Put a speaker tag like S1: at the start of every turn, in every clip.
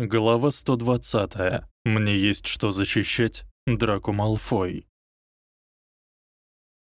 S1: Глава 120. Мне есть что защищать. Драко Малфой.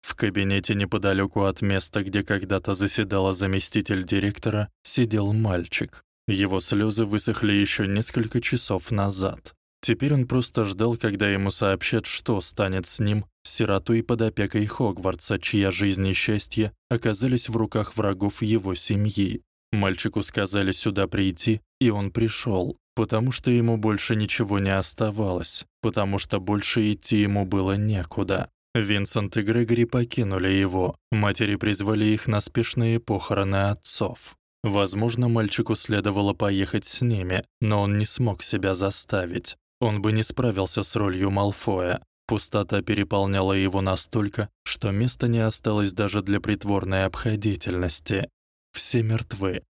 S1: В кабинете неподалёку от места, где когда-то заседала заместитель директора, сидел мальчик. Его слёзы высохли ещё несколько часов назад. Теперь он просто ждал, когда ему сообщат, что станет с ним, сиротой под опекой Хогвартса, чья жизнь и счастье оказались в руках врагов его семьи. Мальчику сказали сюда прийти, и он пришёл потому что ему больше ничего не оставалось, потому что больше идти ему было некуда. Винсент и Грегори покинули его. Матери призвали их на спешные похороны отцов. Возможно, мальчику следовало поехать с ними, но он не смог себя заставить. Он бы не справился с ролью Малфоя. Пустота переполняла его настолько, что места не осталось даже для притворной обходительности. Все мертвы.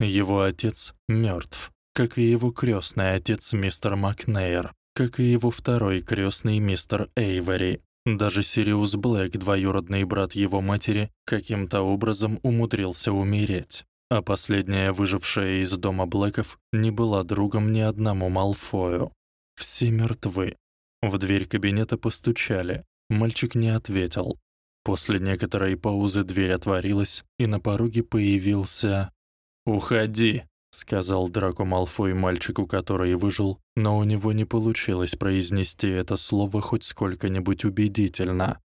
S1: Его отец мёртв как и его крестный отец мистер Макнейр, как и его второй крестный мистер Эйвори. Даже Сириус Блэк, двоюродный брат его матери, каким-то образом умудрился умереть. А последняя выжившая из дома Блэков не была другом ни одному Малфою. Все мертвы. В дверь кабинета постучали. Мальчик не ответил. После некоторой паузы дверь отворилась, и на пороге появился «Уходи», сказал Драко Малфой мальчику, который выжил, но у него не получилось произнести это слово хоть сколько-нибудь убедительно.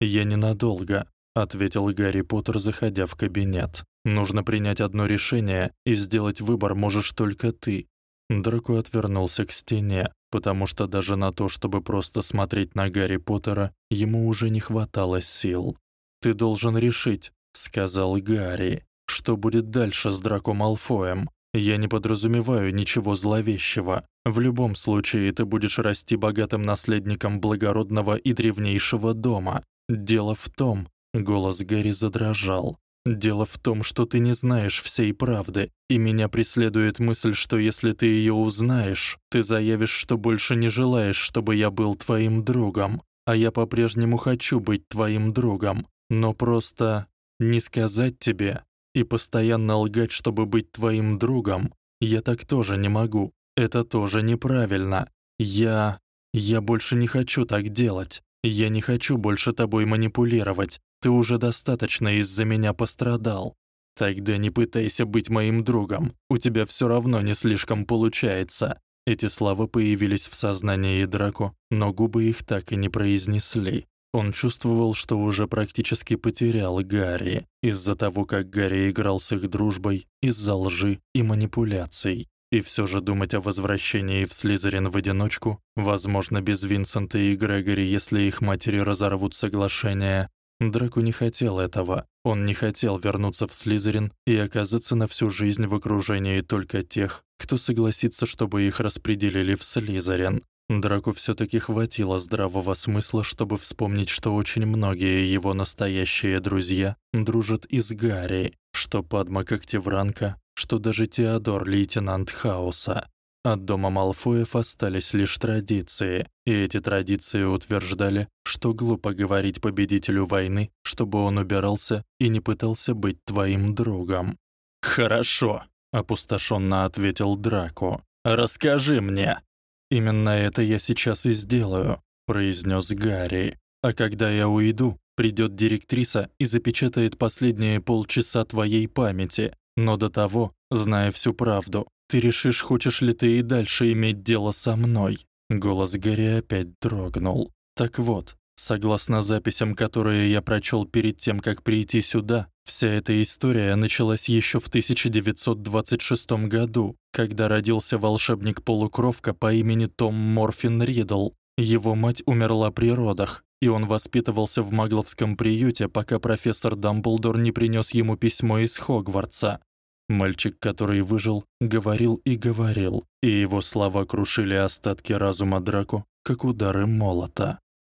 S1: "Я ненадолго", ответил Гарри Поттер, заходя в кабинет. "Нужно принять одно решение, и сделать выбор можешь только ты". Драко отвернулся к стене, потому что даже на то, чтобы просто смотреть на Гарри Поттера, ему уже не хватало сил. "Ты должен решить", сказал Гарри. Что будет дальше с Драко Малфоем? Я не подразумеваю ничего зловещего. В любом случае ты будешь расти богатым наследником благородного и древнейшего дома. Дело в том, голос Гэри задрожал. Дело в том, что ты не знаешь всей правды, и меня преследует мысль, что если ты её узнаешь, ты заявишь, что больше не желаешь, чтобы я был твоим другом. А я по-прежнему хочу быть твоим другом, но просто не сказать тебе, и постоянно лгать, чтобы быть твоим другом, я так тоже не могу. Это тоже неправильно. Я я больше не хочу так делать. Я не хочу больше тобой манипулировать. Ты уже достаточно из-за меня пострадал. Тогда не пытайся быть моим другом. У тебя всё равно не слишком получается. Эти слова появились в сознании Драко, но губы их так и не произнесли. Он чувствовал, что уже практически потерял Гарри из-за того, как Гарри играл с их дружбой, из-за лжи и манипуляций. И всё же думать о возвращении в Слизерин в одиночку, возможно, без Винсента и Грегори, если их матери разорвут соглашение, Драку не хотел этого. Он не хотел вернуться в Слизерин и оказаться на всю жизнь в окружении только тех, кто согласится, чтобы их распределили в Слизерин. Драку всё-таки хватило здравого смысла, чтобы вспомнить, что очень многие его настоящие друзья дружат и с Гарри, что Падма Когтевранка, что даже Теодор лейтенант Хаоса. От дома Малфоев остались лишь традиции, и эти традиции утверждали, что глупо говорить победителю войны, чтобы он убирался и не пытался быть твоим другом. «Хорошо», — опустошённо ответил Драко. «Расскажи мне, Именно это я сейчас и сделаю, произнёс Гарри. А когда я уйду, придёт директриса и запечатает последние полчаса твоей памяти. Но до того, зная всю правду, ты решишь, хочешь ли ты и дальше иметь дело со мной. Голос Гарри опять дрогнул. Так вот, Согласно записям, которые я прочёл перед тем, как прийти сюда, вся эта история началась ещё в 1926 году, когда родился волшебник-полукровка по имени Том Морфин Ридл. Его мать умерла при родах, и он воспитывался в магловском приюте, пока профессор Дамблдор не принёс ему письмо из Хогвартса. Мальчик, который выжил, говорил и говорил, и его слова крушили остатки разума Драко, как удары молота.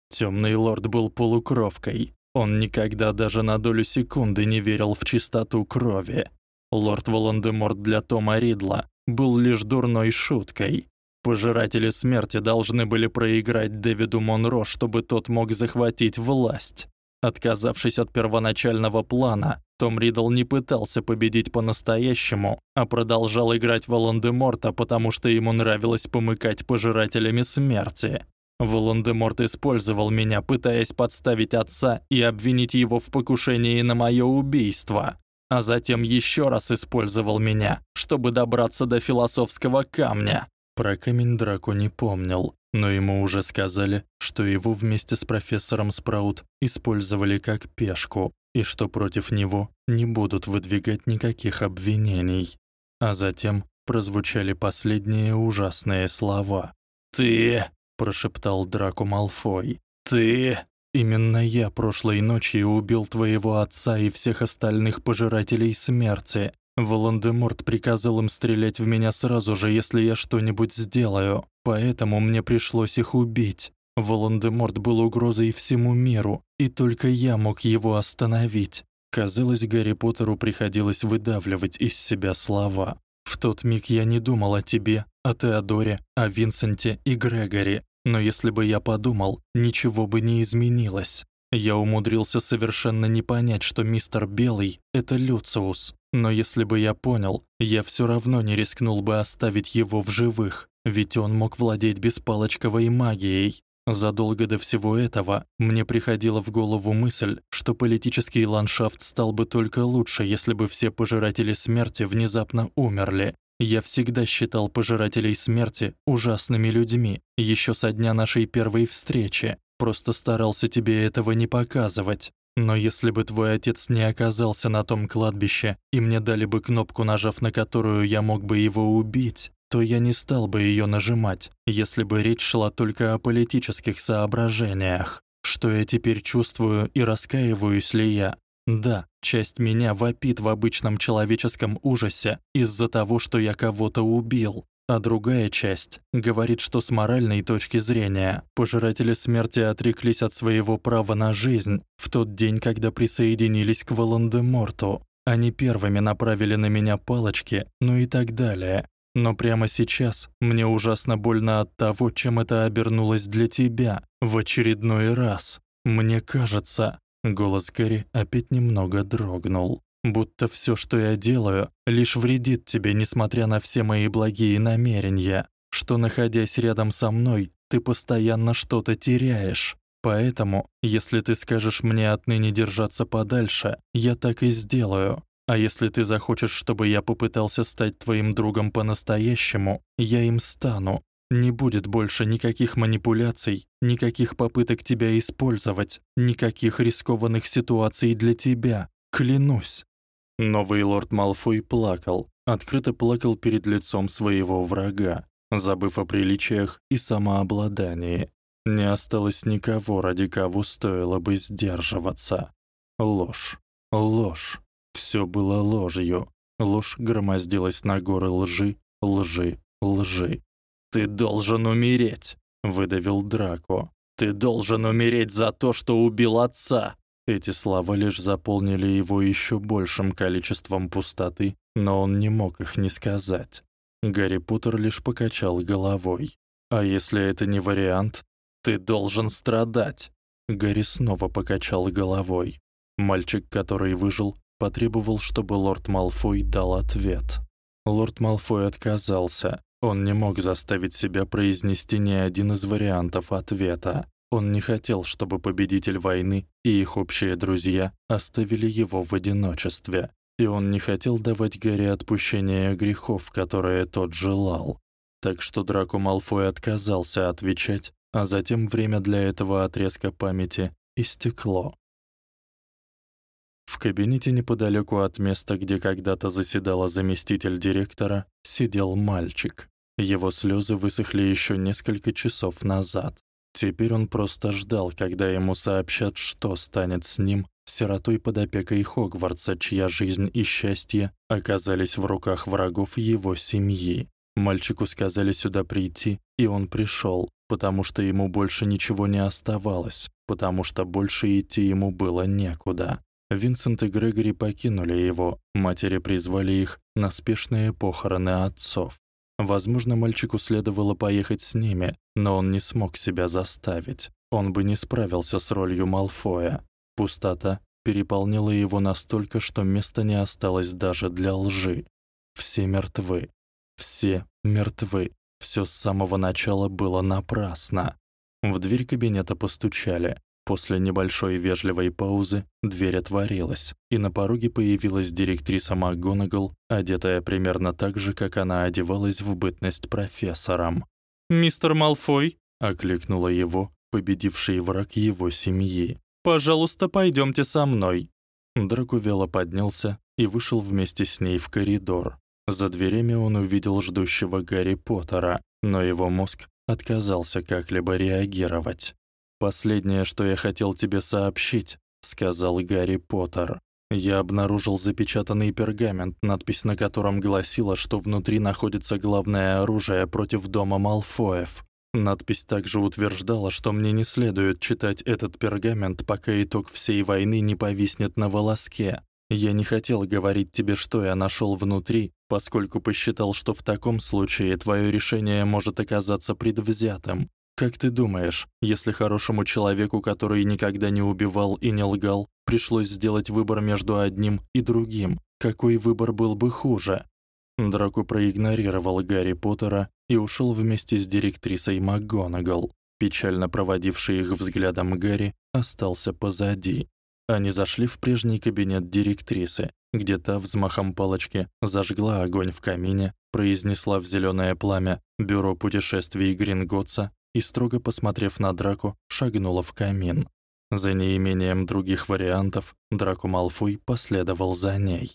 S1: Тёмный лорд был полукровкой. Он никогда даже на долю секунды не верил в чистоту крови. Лорд Волан-де-Морт для Тома Ридла был лишь дурной шуткой. Пожиратели смерти должны были проиграть Дэвиду Монро, чтобы тот мог захватить власть. Отказавшись от первоначального плана, Том Ридл не пытался победить по-настоящему, а продолжал играть Волан-де-Морта, потому что ему нравилось помыкать пожирателями смерти. Волан-де-Морт использовал меня, пытаясь подставить отца и обвинить его в покушении на моё убийство, а затем ещё раз использовал меня, чтобы добраться до философского камня. Про камень Драко не помнил, но ему уже сказали, что его вместе с профессором Спраут использовали как пешку и что против него не будут выдвигать никаких обвинений. А затем прозвучали последние ужасные слова. «Ты!» — прошептал Драко Малфой. «Ты!» Именно я прошлой ночью убил твоего отца и всех остальных пожирателей смерти. Волан-де-Морт приказал им стрелять в меня сразу же, если я что-нибудь сделаю, поэтому мне пришлось их убить. Волан-де-Морт был угрозой всему миру, и только я мог его остановить. Казалось, Гарри Поттеру приходилось выдавливать из себя слова. В тот миг я не думал о тебе, о Теодоре, о Винсенте и Грегори, но если бы я подумал, ничего бы не изменилось. Я умудрился совершенно не понять, что мистер Белый это Люциус. Но если бы я понял, я всё равно не рискнул бы оставить его в живых, ведь он мог владеть беспалочковой магией. Задолго до всего этого мне приходила в голову мысль, что политический ландшафт стал бы только лучше, если бы все пожиратели смерти внезапно умерли. Я всегда считал пожирателей смерти ужасными людьми, ещё со дня нашей первой встречи. Просто старался тебе этого не показывать. Но если бы твой отец не оказался на том кладбище, и мне дали бы кнопку, нажав на которую я мог бы его убить, то я не стал бы её нажимать, если бы речь шла только о политических соображениях. Что я теперь чувствую и раскаиваюсь ли я? Да, часть меня вопит в обычном человеческом ужасе из-за того, что я кого-то убил, а другая часть говорит, что с моральной точки зрения пожиратели смерти отреклись от своего права на жизнь в тот день, когда присоединились к Волан-де-Морту. Они первыми направили на меня палочки, ну и так далее. Но прямо сейчас мне ужасно больно от того, чем это обернулось для тебя в очередной раз. Мне кажется, голос Гэри опять немного дрогнул будто всё, что я делаю, лишь вредит тебе, несмотря на все мои благие намерения, что находясь рядом со мной, ты постоянно что-то теряешь. Поэтому, если ты скажешь мне отныне держаться подальше, я так и сделаю. А если ты захочешь, чтобы я попытался стать твоим другом по-настоящему, я им стану. Не будет больше никаких манипуляций, никаких попыток тебя использовать, никаких рискованных ситуаций для тебя. Клянусь. Новый лорд Малфой плакал, открыто плакал перед лицом своего врага, забыв о приличиях и самообладании. Не осталось никого, ради кого стоило бы сдерживаться. Ложь, ложь. Всё было ложью. Ложь громоздилась на горы лжи, лжи, лжи. Ты должен умереть, выдавил Драко. Ты должен умереть за то, что убил отца. Эти слова лишь заполнили его ещё большим количеством пустоты, но он не мог их не сказать. Гарри Поттер лишь покачал головой. А если это не вариант, ты должен страдать. Гарри снова покачал головой. Мальчик, который выжил, потребовал, чтобы лорд Малфой дал ответ. Лорд Малфой отказался. Он не мог заставить себя произнести ни один из вариантов ответа. Он не хотел, чтобы победитель войны и их общие друзья оставили его в одиночестве, и он не хотел давать Гарри отпущения грехов, которые тот желал. Так что Драко Малфой отказался отвечать, а затем время для этого отрезка памяти истекло. В кабинете неподалёку от места, где когда-то заседала заместитель директора, сидел мальчик. Его слёзы высохли ещё несколько часов назад. Теперь он просто ждал, когда ему сообщат, что станет с ним, сиротой под опекой Хогвартса, чья жизнь и счастье оказались в руках врагов его семьи. Мальчику сказали сюда прийти, и он пришёл, потому что ему больше ничего не оставалось, потому что больше идти ему было некуда. Винсент и Грегори покинули его, матери призвали их на спешные похороны отцов. Возможно, мальчику следовало поехать с ними, но он не смог себя заставить. Он бы не справился с ролью Малфоя. Пустота переполнило его настолько, что места не осталось даже для лжи. Все мертвы. Все мертвы. Всё с самого начала было напрасно. В дверь кабинета постучали. После небольшой вежливой паузы дверь отворилась, и на пороге появилась директриса МакГонагал, одетая примерно так же, как она одевалась в бытность профессором.
S2: «Мистер Малфой», —
S1: окликнула его, победивший враг его семьи.
S2: «Пожалуйста, пойдёмте со мной».
S1: Драко вяло поднялся и вышел вместе с ней в коридор. За дверями он увидел ждущего Гарри Поттера, но его мозг отказался как-либо реагировать. «Последнее, что я хотел тебе сообщить», — сказал Гарри Поттер. «Я обнаружил запечатанный пергамент, надпись на котором гласила, что внутри находится главное оружие против дома Малфоев. Надпись также утверждала, что мне не следует читать этот пергамент, пока итог всей войны не повиснет на волоске. Я не хотел говорить тебе, что я нашёл внутри, поскольку посчитал, что в таком случае твоё решение может оказаться предвзятым. Как ты думаешь, если хорошему человеку, который никогда не убивал и не лгал, пришлось сделать выбор между одним и другим, какой выбор был бы хуже? Драко проигнорировал Гарри Поттера и ушёл вместе с директрисой МакГонагал. Печально проводивший их взглядом Гарри остался позади. Они зашли в прежний кабинет директрисы, где та взмахом палочки зажгла огонь в камине, произнесла в зелёное пламя «Бюро путешествий Гринготса» и, строго посмотрев на Драку, шагнула в камин. За неимением других вариантов, Драко Малфой последовал за ней.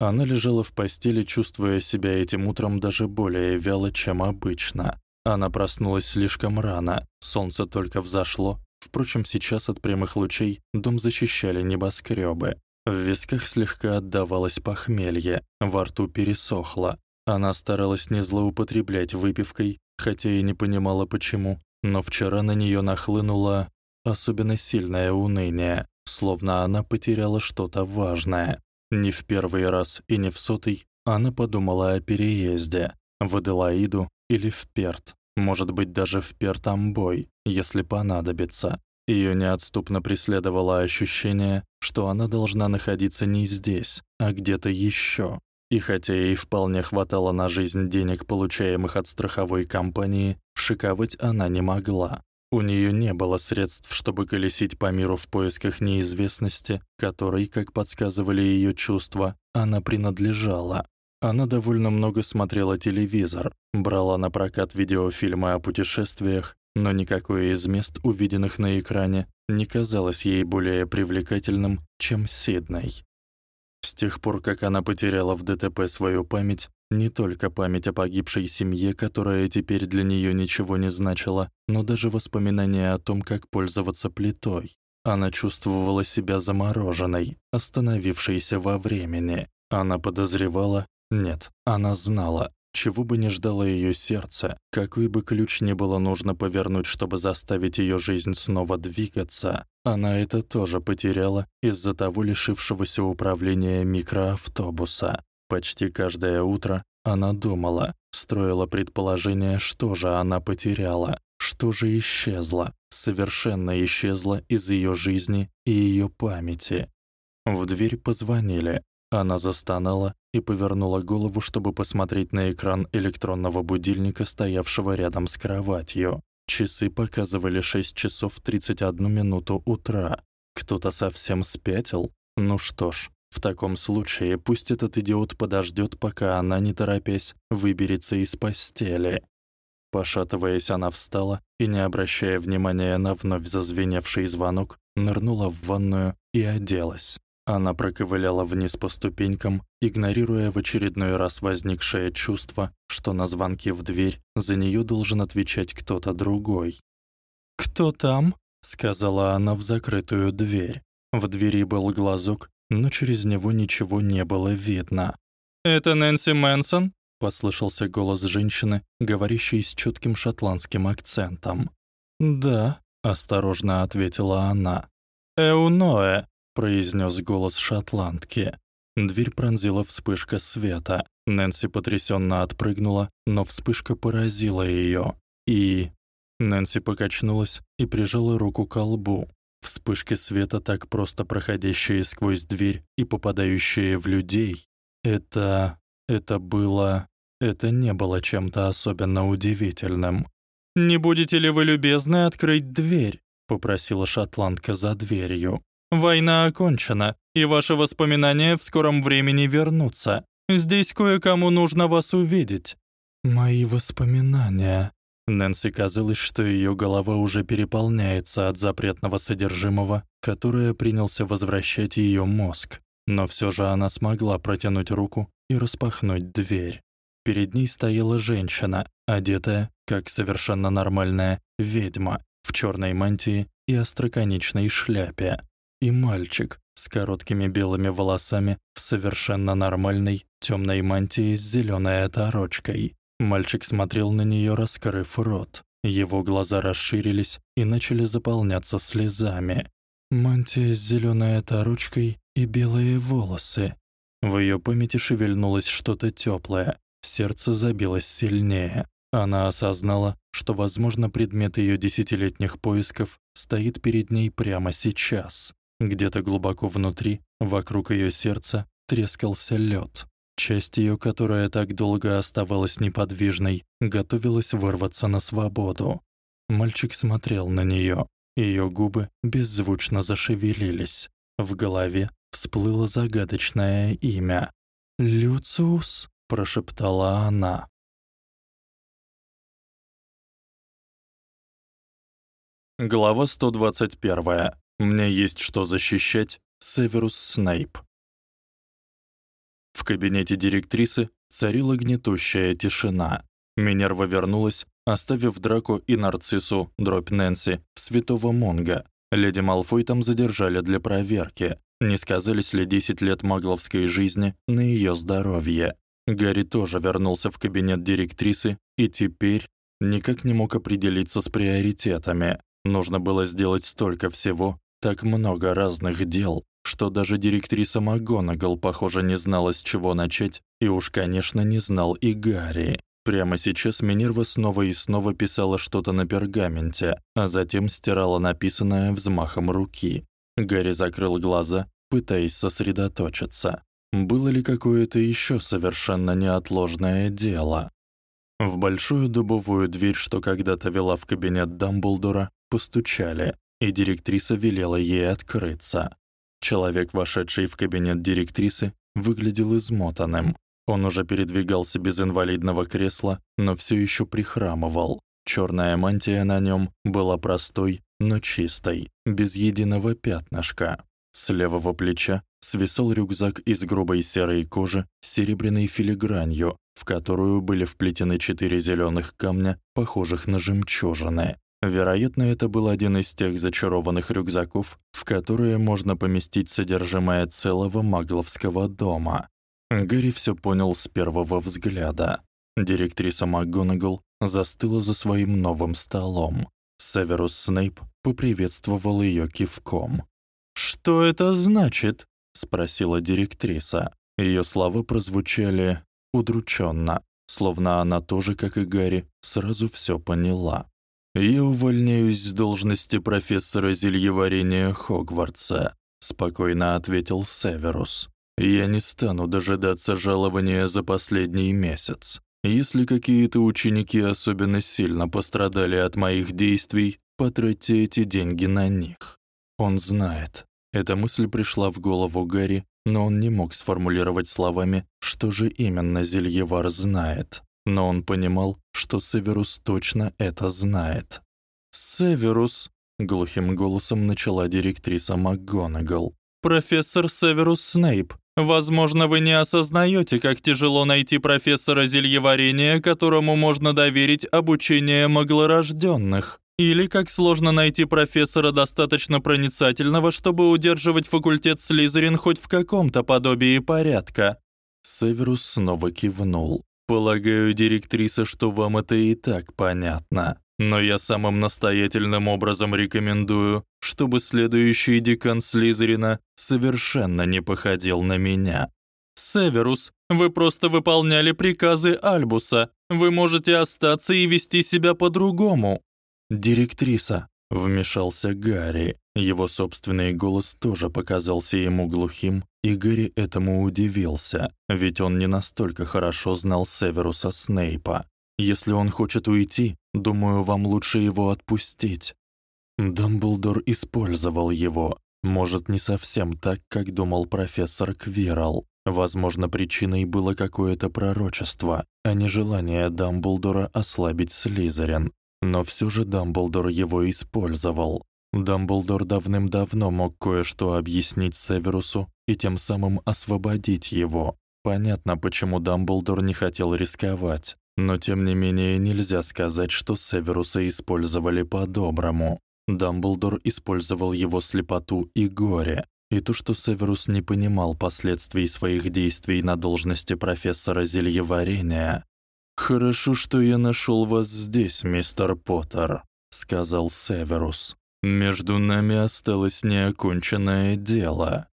S1: Она лежала в постели, чувствуя себя этим утром даже более вяло, чем обычно. Она проснулась слишком рано, солнце только взошло. Впрочем, сейчас от прямых лучей дом защищали небоскрёбы. В висках слегка отдавалось похмелье, во рту пересохло. Она старалась не злоупотреблять выпивкой, хотя и не понимала почему, но вчера на неё нахлынуло особенно сильное уныние, словно она потеряла что-то важное. Не в первый раз и не в сотый она подумала о переезде в Аделаиду или в Перт, может быть, даже в Пертамбой, если понадобится. Её неотступно преследовало ощущение, что она должна находиться не здесь, а где-то ещё. И хотя ей вполне хватало на жизнь денег, получаемых от страховой компании, шиковать она не могла. У неё не было средств, чтобы колесить по миру в поисках неизвестности, которой, как подсказывали её чувства, она принадлежала. Она довольно много смотрела телевизор, брала на прокат видеофильмы о путешествиях, но никакое из мест, увиденных на экране, не казалось ей более привлекательным, чем Сидней. С тех пор, как она потеряла в ДТП свою память, не только память о погибшей семье, которая теперь для неё ничего не значила, но даже воспоминания о том, как пользоваться плитой. Она чувствовала себя замороженной, остановившейся во времени. Она подозревала, нет, она знала, чего бы ни ждало её сердце, какой бы ключ ни было нужно повернуть, чтобы заставить её жизнь снова двигаться, она это тоже потеряла из-за того лишившегося управления микроавтобуса. Почти каждое утро она думала, строила предположение, что же она потеряла, что же исчезло, совершенно исчезло из её жизни и её памяти. В дверь позвонили. Она застонала и повернула голову, чтобы посмотреть на экран электронного будильника, стоявшего рядом с кроватью. Часы показывали 6 часов 31 минуту утра. Кто-то совсем спятил? Ну что ж, в таком случае пусть этот идиот подождёт, пока она, не торопясь, выберется из постели. Пошатываясь, она встала и, не обращая внимания на вновь зазвеневший звонок, нырнула в ванную и оделась. Она проковыляла вниз по ступенькам, игнорируя в очередной раз возникшее чувство, что на звонки в дверь за неё должен отвечать кто-то другой.
S2: «Кто там?»
S1: — сказала она в закрытую дверь. В двери был глазок, но через него ничего не было видно.
S2: «Это Нэнси Мэнсон?»
S1: — послышался голос женщины, говорящей с чётким шотландским акцентом.
S2: «Да», —
S1: осторожно ответила она.
S2: «Эуноэ»,
S1: произнёс голос шотландки. Дверь пронзила вспышка света. Нэнси потрясённо отпрыгнула, но вспышка поразила её. И Нэнси покачнулась и прижала руку к колбу. Вспышки света, так просто проходящие сквозь дверь и попадающие в людей, это это было это не было чем-то особенно удивительным.
S2: «Не будете ли вы любезны открыть дверь?»
S1: — попросила шотландка за дверью.
S2: «Война окончена, и ваши воспоминания в скором времени вернутся. Здесь кое-кому нужно вас увидеть».
S1: «Мои воспоминания...» Нэнси казалось, что её голова уже переполняется от запретного содержимого, которое принялся возвращать её мозг. Но всё же она смогла протянуть руку и распахнуть дверь. Перед ней стояла женщина, одетая, как совершенно нормальная ведьма, в чёрной мантии и остроконечной шляпе, и мальчик с короткими белыми волосами в совершенно нормальной тёмной мантии с зелёной оторочкой. Мальчик смотрел на неё, раскрыв рот. Его глаза расширились и начали заполняться слезами. Мантия с зелёной оторочкой и белые волосы. В её памяти шевельнулось что-то тёплое. Сердце забилось сильнее. Она осознала, что, возможно, предмет её десятилетних поисков стоит перед ней прямо сейчас. Где-то глубоко внутри, вокруг её сердца, трескался лёд. Часть её, которая так долго оставалась неподвижной, готовилась вырваться на свободу. Мальчик смотрел на неё. Её губы беззвучно зашевелились. В голове всплыло загадочное имя. «Люциус?» — прошептала она. Глава 121. Мне есть что защищать. Северус Снейп. В кабинете директрисы царила гнетущая тишина. Минерва вернулась, оставив Драко и Нарциссу, дробь Нэнси, в Святого Монга. Леди Малфой там задержали для проверки. Не сказались ли 10 лет магловской жизни на её здоровье. Гарри тоже вернулся в кабинет директрисы и теперь никак не мог определиться с приоритетами. Нужно было сделать столько всего, так много разных дел, что даже директриса МакГонагал, похоже, не знала, с чего начать, и уж, конечно, не знал и Гарри. Прямо сейчас Минерва снова и снова писала что-то на пергаменте, а затем стирала написанное взмахом руки. Гарри закрыл глаза, пытаясь сосредоточиться. Было ли какое-то ещё совершенно неотложное дело? В большую дубовую дверь, что когда-то вела в кабинет Дамблдора, постучали, и директриса велела ей открыться. Человек, вошедший в кабинет директрисы, выглядел измотанным. Он уже передвигался без инвалидного кресла, но всё ещё прихрамывал. Чёрная мантия на нём была простой, но чистой, без единого пятнышка. С левого плеча свисал рюкзак из грубой серой кожи с серебряной филигранью, в которую были вплетены четыре зелёных камня, похожих на жемчужины. Вероятно, это был один из тех зачарованных рюкзаков, в которые можно поместить содержимое целого магловского дома. Гарри всё понял с первого взгляда. Директриса МакГонагал застыла за своим новым столом. Северус Снейп поприветствовал её кивком. «Что это значит?» — спросила директриса. Её слова прозвучали удручённо, словно она тоже, как и Гарри, сразу всё поняла. «Я увольняюсь с должности профессора зельеварения Хогвартса», — спокойно ответил Северус. «Я не стану дожидаться жалования за последний месяц. Если какие-то ученики особенно сильно пострадали от моих действий, потратьте эти деньги на них». Он знает. Эта мысль пришла в голову Гарри, но он не мог сформулировать словами, что же именно Зельевар знает но он понимал, что Северус точно это знает. «Северус», — глухим голосом начала директриса МакГонагал, «профессор Северус Снейп, возможно, вы не осознаете, как тяжело найти профессора зельеварения, которому можно доверить обучение маглорождённых, или как сложно найти профессора достаточно проницательного, чтобы удерживать факультет Слизерин хоть в каком-то подобии порядка». Северус снова кивнул. Полагаю, директриса, что вам это и так понятно. Но я самым настоятельным образом рекомендую, чтобы следующий декан Слизерина совершенно не походил на меня. Северус, вы просто выполняли приказы Альбуса. Вы можете остаться и вести себя по-другому. Директриса, Вмешался Гарри. Его собственный голос тоже показался ему глухим, и Гарри этому удивился, ведь он не настолько хорошо знал Северуса Снейпа. Если он хочет уйти, думаю, вам лучше его отпустить. Дамблдор использовал его, может, не совсем так, как думал профессор Квирл. Возможно, причиной было какое-то пророчество, а не желание Дамблдора ослабить Слизерин. Но всё же Дамблдор его использовал. Дамблдор давным-давно мог кое-что объяснить Северусу и тем самым освободить его. Понятно, почему Дамблдор не хотел рисковать, но тем не менее нельзя сказать, что Северуса использовали по-доброму. Дамблдор использовал его слепоту и горе, и то, что Северус не понимал последствий своих действий на должности профессора зельеварения. «Хорошо, что я нашёл вас здесь, мистер Поттер», — сказал Северус. «Между нами осталось неоконченное дело».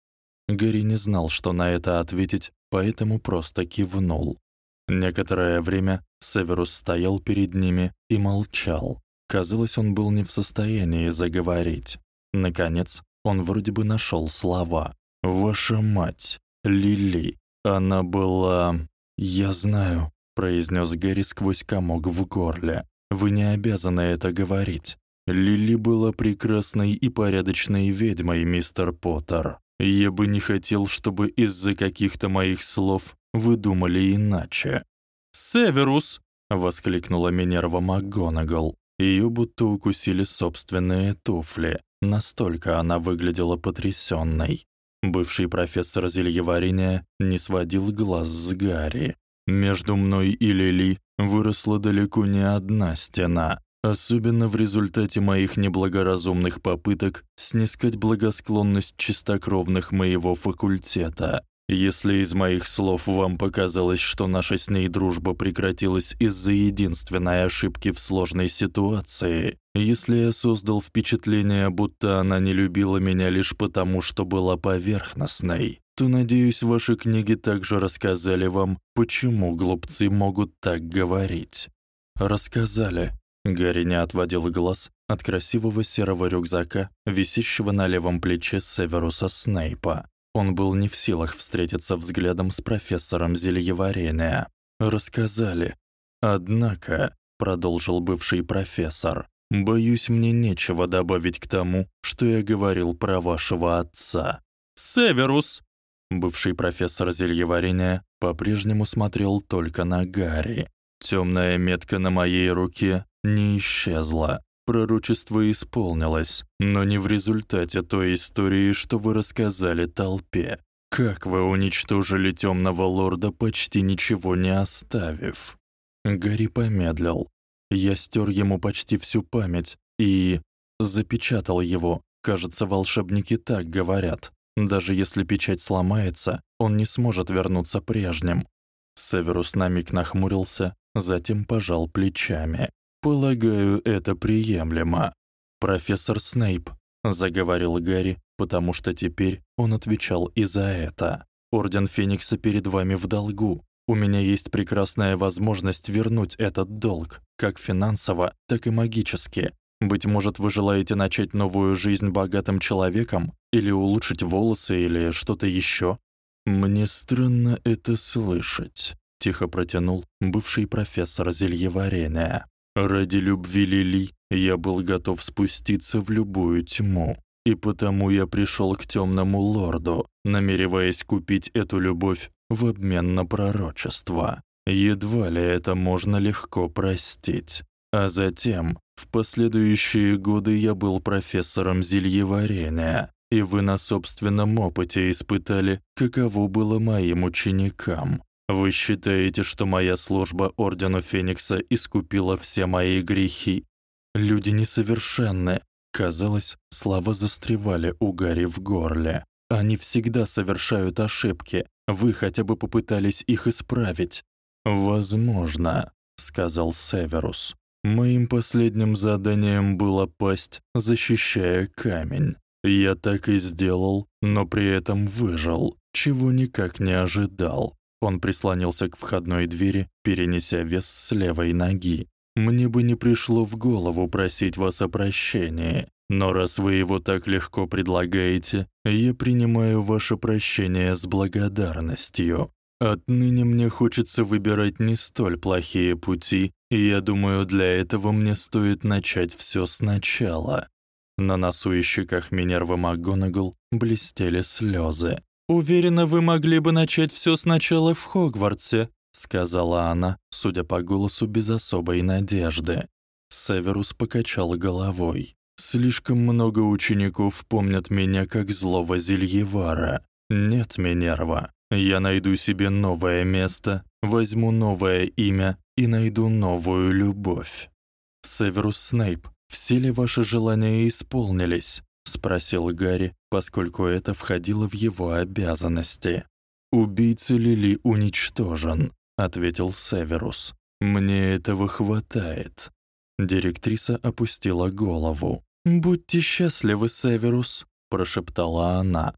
S1: Гарри не знал, что на это ответить, поэтому просто кивнул. Некоторое время Северус стоял перед ними и молчал. Казалось, он был не в состоянии заговорить. Наконец, он вроде бы нашёл слова. «Ваша мать, Лили, она была...» «Я знаю», — произнёс Гэри сквозь комок в горле. «Вы не обязаны это говорить. Лили была прекрасной и порядочной ведьмой, мистер Поттер. Я бы не хотел, чтобы из-за каких-то моих слов вы думали иначе».
S2: «Северус!»
S1: — воскликнула Минерва МакГонагал. Её будто укусили собственные туфли. Настолько она выглядела потрясённой. Бывший профессор зельеварения не сводил глаз с Гарри. Между мной и Лили выросла далеко не одна стена, особенно в результате моих неблагоразумных попыток снискать благосклонность чистокровных моего факультета. Если из моих слов вам показалось, что наша с ней дружба прекратилась из-за единственной ошибки в сложной ситуации, если я создал впечатление, будто она не любила меня лишь потому, что была поверхностной, то, надеюсь, ваши книги также рассказали вам, почему глупцы могут так говорить. Рассказали. Гарри отводил глаз от красивого серого рюкзака, висящего на левом плече Северуса Снейпа. Он был не в силах встретиться взглядом с профессором зельеварения. Рассказали. Однако, продолжил бывший профессор, боюсь, мне нечего добавить к тому, что я говорил про вашего отца.
S2: Северус.
S1: Бывший профессор зельеварения по-прежнему смотрел только на Гарри. Тёмная метка на моей руке не исчезла. Пророчество исполнилось, но не в результате той истории, что вы рассказали толпе. Как вы уничтожили Тёмного лорда, почти ничего не оставив? Гарри помедлил. Я стер ему почти всю память и запечатал его. Кажется, волшебники так говорят. Даже если печать сломается, он не сможет вернуться прежним. Северус на миг нахмурился, затем пожал плечами. Полагаю, это приемлемо. Профессор Снейп, заговорил Гарри, потому что теперь он отвечал и за это. Орден Феникса перед вами в долгу. У меня есть прекрасная возможность вернуть этот долг, как финансово, так и магически. Быть может, вы желаете начать новую жизнь богатым человеком или улучшить волосы или что-то ещё? Мне странно это слышать, тихо протянул бывший профессор зельеварения. Ради любви Лили я был готов спуститься в любую тьму, и потому я пришёл к тёмному лорду, намереваясь купить эту любовь в обмен на пророчество. Едва ли это можно легко простить. А затем, в последующие годы я был профессором зельеварения, и вы на собственном опыте испытали, каково было моим ученикам. Вы считаете, что моя служба ордену Феникса искупила все мои грехи? Люди несовершенны. Казалось, слова застревали у Гарри в горле. Они всегда совершают ошибки. Вы хотя бы попытались их исправить. Возможно, сказал Северус. Моим последним заданием было пасть, защищая камень. Я так и сделал, но при этом выжил, чего никак не ожидал. Он прислонился к входной двери, перенеся вес с левой ноги. мне бы не пришло в голову просить вас о прощении. Но раз вы его так легко предлагаете, я принимаю ваше прощение с благодарностью. Отныне мне хочется выбирать не столь плохие пути, и я думаю, для этого мне стоит начать всё сначала. На носу и щеках Минервы МакГонагал блестели слёзы.
S2: Уверена, вы могли бы начать всё сначала в Хогвартсе,
S1: сказала она, судя по голосу без особой надежды. Северус покачал головой. Слишком много учеников помнят меня как злого зельевара. Нет, Минерва, я найду себе новое место, возьму новое имя и найду новую любовь. Северус Снейп, все ли ваши желания исполнились? спросил Гарри, поскольку это входило в его обязанности. Убийца Лили уничтожен ответил Северус. Мне этого хватает. Директриса опустила голову. Будьте счастливы, Северус, прошептала она.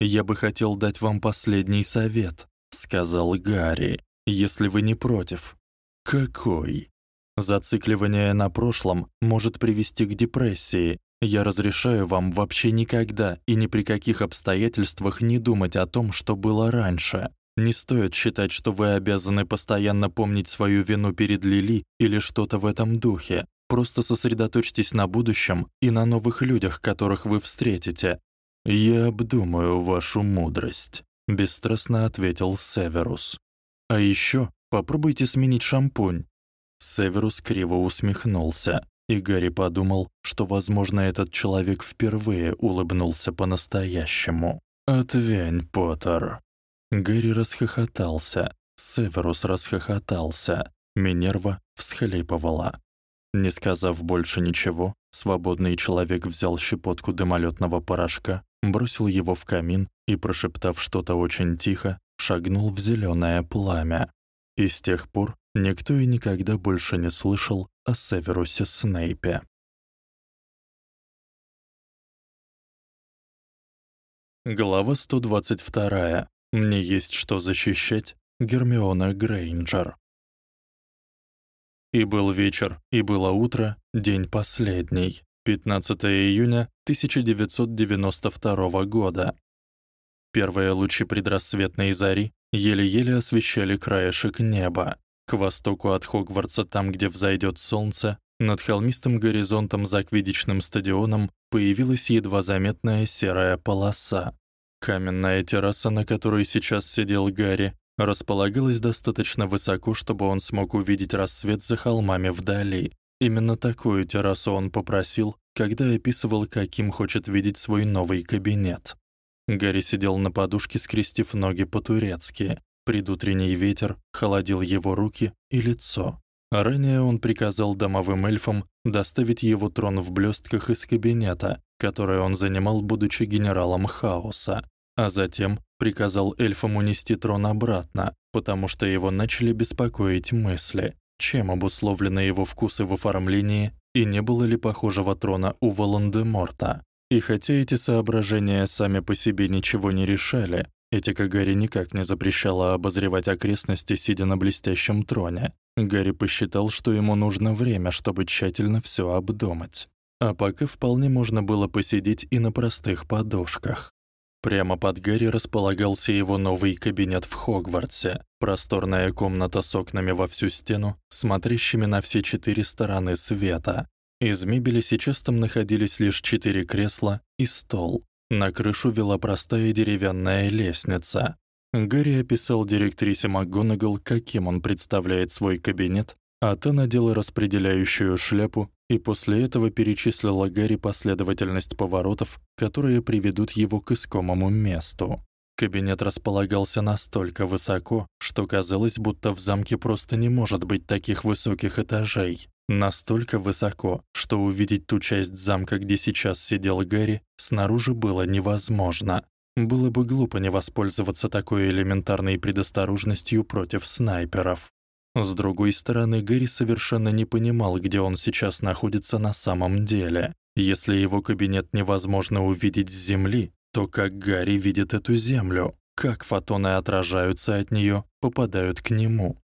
S1: Я бы хотел дать вам последний совет, сказал Гарри, если вы не против. Какой? Зацикливание на прошлом может привести к депрессии. Я разрешаю вам вообще никогда и ни при каких обстоятельствах не думать о том, что было раньше. Не стоит считать, что вы обязаны постоянно помнить свою вину перед Лили или что-то в этом духе. Просто сосредоточьтесь на будущем и на новых людях, которых вы встретите. Я обдумаю вашу мудрость, бесстрастно ответил Северус. А ещё попробуйте сменить шампунь. Северус криво усмехнулся, и Гарри подумал, что, возможно, этот человек впервые улыбнулся по-настоящему. Отвянь, Поттер, Гэри расхохотался, Северус расхохотался, Минерва всхлипывала. Не сказав больше ничего, свободный человек взял щепотку дымолётного порошка, бросил его в камин и, прошептав что-то очень тихо, шагнул в зелёное пламя. И с тех пор никто и никогда больше не слышал о Северусе Снейпе. Глава 122. Мне есть что защищать. Гермиона Грейнджер. И был вечер, и было утро, день последний. 15 июня 1992 года. Первые лучи предрассветной зари еле-еле освещали краешек неба. К востоку от Хогвартса, там, где взойдёт солнце, над холмистым горизонтом за Квиддичным стадионом появилась едва заметная серая полоса. Каменная терраса, на которой сейчас сидел Гарри, располагалась достаточно высоко, чтобы он смог увидеть рассвет за холмами вдали. Именно такую террасу он попросил, когда описывал, каким хочет видеть свой новый кабинет. Гарри сидел на подушке, скрестив ноги по-турецки. Предутренний ветер холодил его руки и лицо. ранее он приказал домовым эльфам доставить его трон в блёстках из кабинета, который он занимал, будучи генералом хаоса, а затем приказал эльфам унести трон обратно, потому что его начали беспокоить мысли, чем обусловлены его вкусы в оформлении и не было ли похожего трона у Волан-де-Морта. И хотя эти соображения сами по себе ничего не решали, этика Гарри никак не запрещала обозревать окрестности, сидя на блестящем троне. Гарри посчитал, что ему нужно время, чтобы тщательно всё обдумать. А пока вполне можно было посидеть и на простых подушках. Прямо под Гарри располагался его новый кабинет в Хогвартсе. Просторная комната с окнами во всю стену, смотрящими на все четыре стороны света. Из мебели сейчас там находились лишь четыре кресла и стол. На крышу вела простая деревянная лестница. Гарри описал директрисе МакГонагал, каким он представляет свой кабинет, а та надела распределяющую шляпу и после этого перечислила Гарри последовательность поворотов, которые приведут его к искомому месту. Кабинет располагался настолько высоко, что казалось, будто в замке просто не может быть таких высоких этажей. Настолько высоко, что увидеть ту часть замка, где сейчас сидел Гарри, снаружи было невозможно. Было бы глупо не воспользоваться такой элементарной предосторожностью против снайперов. С другой стороны, Гэри совершенно не понимал, где он сейчас находится на самом деле. Если его кабинет невозможно увидеть с земли, то как Гарри видит эту землю? Как фотоны отражаются от неё, попадают к нему?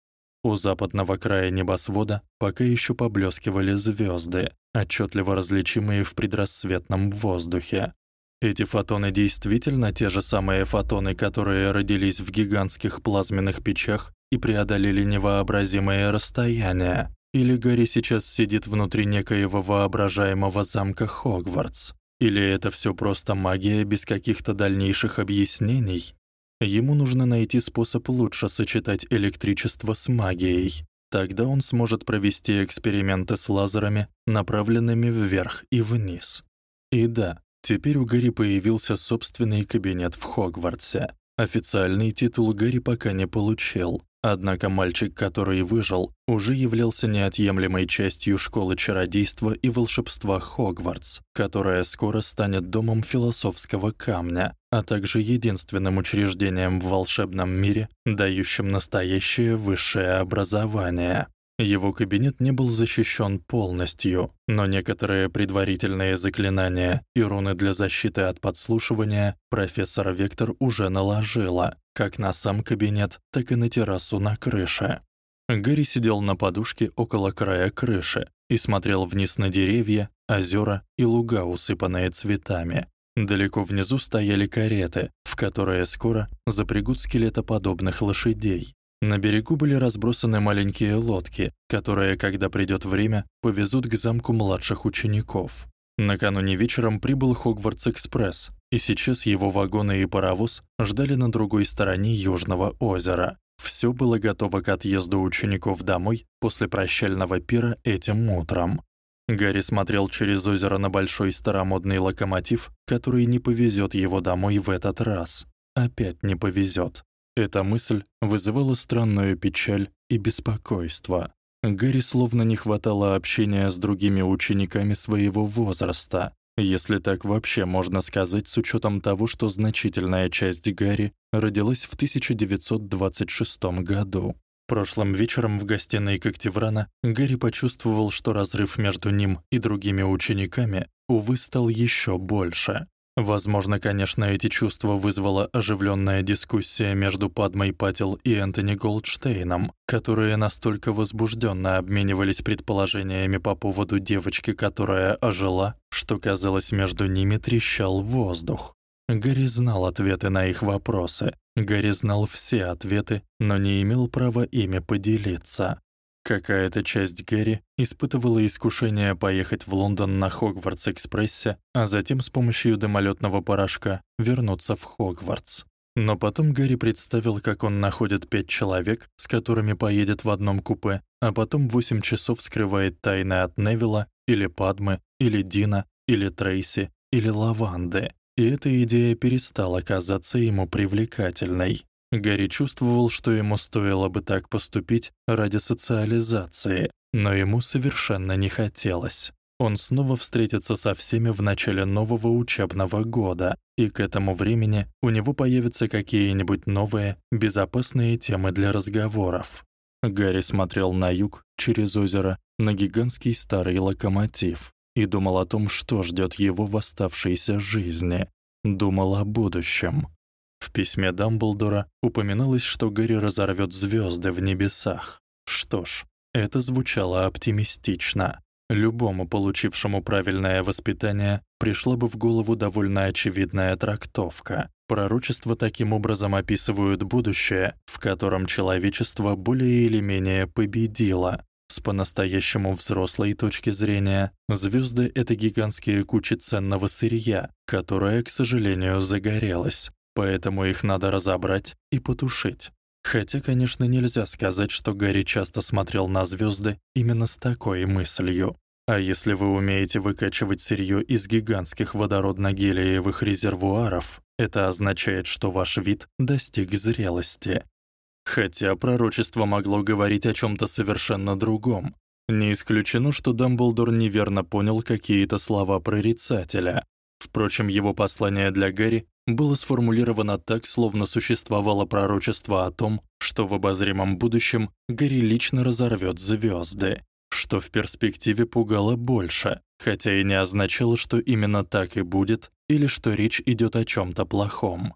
S1: У западного края небосвода пока ещё поблескивали звёзды, отчётливо различимые в предрассветном воздухе. Эти фотоны действительно те же самые фотоны, которые родились в гигантских плазменных печах и преодолели невообразимые расстояния. Или Гарри сейчас сидит внутри некоего воображаемого замка Хогвартс? Или это всё просто магия без каких-то дальнейших объяснений? Ему нужно найти способ лучше сочетать электричество с магией. Тогда он сможет провести эксперименты с лазерами, направленными вверх и вниз. И да, теперь у Гарри появился собственный кабинет в Хогвартсе. Официальный титул Гарри пока не получил, Однако мальчик, который выжил, уже являлся неотъемлемой частью школы чародейства и волшебства Хогвартс, которая скоро станет домом философского камня, а также единственным учреждением в волшебном мире, дающим настоящее высшее образование. Его кабинет не был защищён полностью, но некоторые предварительные заклинания и руны для защиты от подслушивания профессор Вектор уже наложила, как на сам кабинет, так и на террасу на крыше. Гарри сидел на подушке около края крыши и смотрел вниз на деревья, озера и луга, усыпанные цветами. Далеко внизу стояли кареты, в которые скоро запрягут скелетоподобных лошадей. На берегу были разбросаны маленькие лодки, которые, когда придёт время, повезут к замку младших учеников. Накануне вечером прибыл Хогвартс-экспресс, и сейчас его вагоны и паровоз ждали на другой стороне Южного озера. Всё было готово к отъезду учеников домой после прощального пира этим утром. Гарри смотрел через озеро на большой старомодный локомотив, который не повезёт его домой в этот раз. Опять не повезёт. Эта мысль вызывала странную печаль и беспокойство. Гарри словно не хватало общения с другими учениками своего возраста, если так вообще можно сказать с учётом того, что значительная часть Гарри родилась в 1926 году. Прошлым вечером в гостиной Коктеврана Гарри почувствовал, что разрыв между ним и другими учениками увы стал ещё больше. Возможно, конечно, эти чувства вызвала оживлённая дискуссия между Падмой Патил и Энтони Голдштейном, которые настолько возбуждённо обменивались предположениями по поводу девочки, которая ожила, что казалось, между ними трещал воздух. Гарри знал ответы на их вопросы. Гарри знал все ответы, но не имел права ими поделиться. Какая-то часть Гэри испытывала искушение поехать в Лондон на Хогвартс-экспрессе, а затем с помощью дымолётного порошка вернуться в Хогвартс. Но потом Гэри представил, как он находит пять человек, с которыми поедет в одном купе, а потом 8 часов скрывает тайны от Невилла или Падмы, или Дина, или Трейси, или Лаванды. И эта идея перестала казаться ему привлекательной. Гарри чувствовал, что ему стоило бы так поступить ради социализации, но ему совершенно не хотелось. Он снова встретится со всеми в начале нового учебного года, и к этому времени у него появятся какие-нибудь новые, безопасные темы для разговоров. Гарри смотрел на юг, через озеро, на гигантский старый локомотив и думал о том, что ждёт его в оставшейся жизни. Думал о будущем. В письме Дамблдора упоминалось, что Гарри разорвёт звёзды в небесах. Что ж, это звучало оптимистично. Любому получившему правильное воспитание пришла бы в голову довольно очевидная трактовка. Пророчества таким образом описывают будущее, в котором человечество более или менее победило. С по-настоящему взрослой точки зрения, звёзды это гигантские кучи ценного сырья, которое, к сожалению, загорелось поэтому их надо разобрать и потушить. Хотя, конечно, нельзя сказать, что Гарри часто смотрел на звёзды именно с такой мыслью. А если вы умеете выкачивать сырьё из гигантских водородно-гелиевых резервуаров, это означает, что ваш вид достиг зрелости. Хотя пророчество могло говорить о чём-то совершенно другом. Не исключено, что Дамблдор неверно понял какие-то слова прорицателя. Впрочем, его послание для Гарри было сформулировано так, словно существовало пророчество о том, что в обозримом будущем Гарри лично разорвёт звёзды, что в перспективе пугало больше, хотя и не означало, что именно так и будет или что речь идёт о чём-то плохом.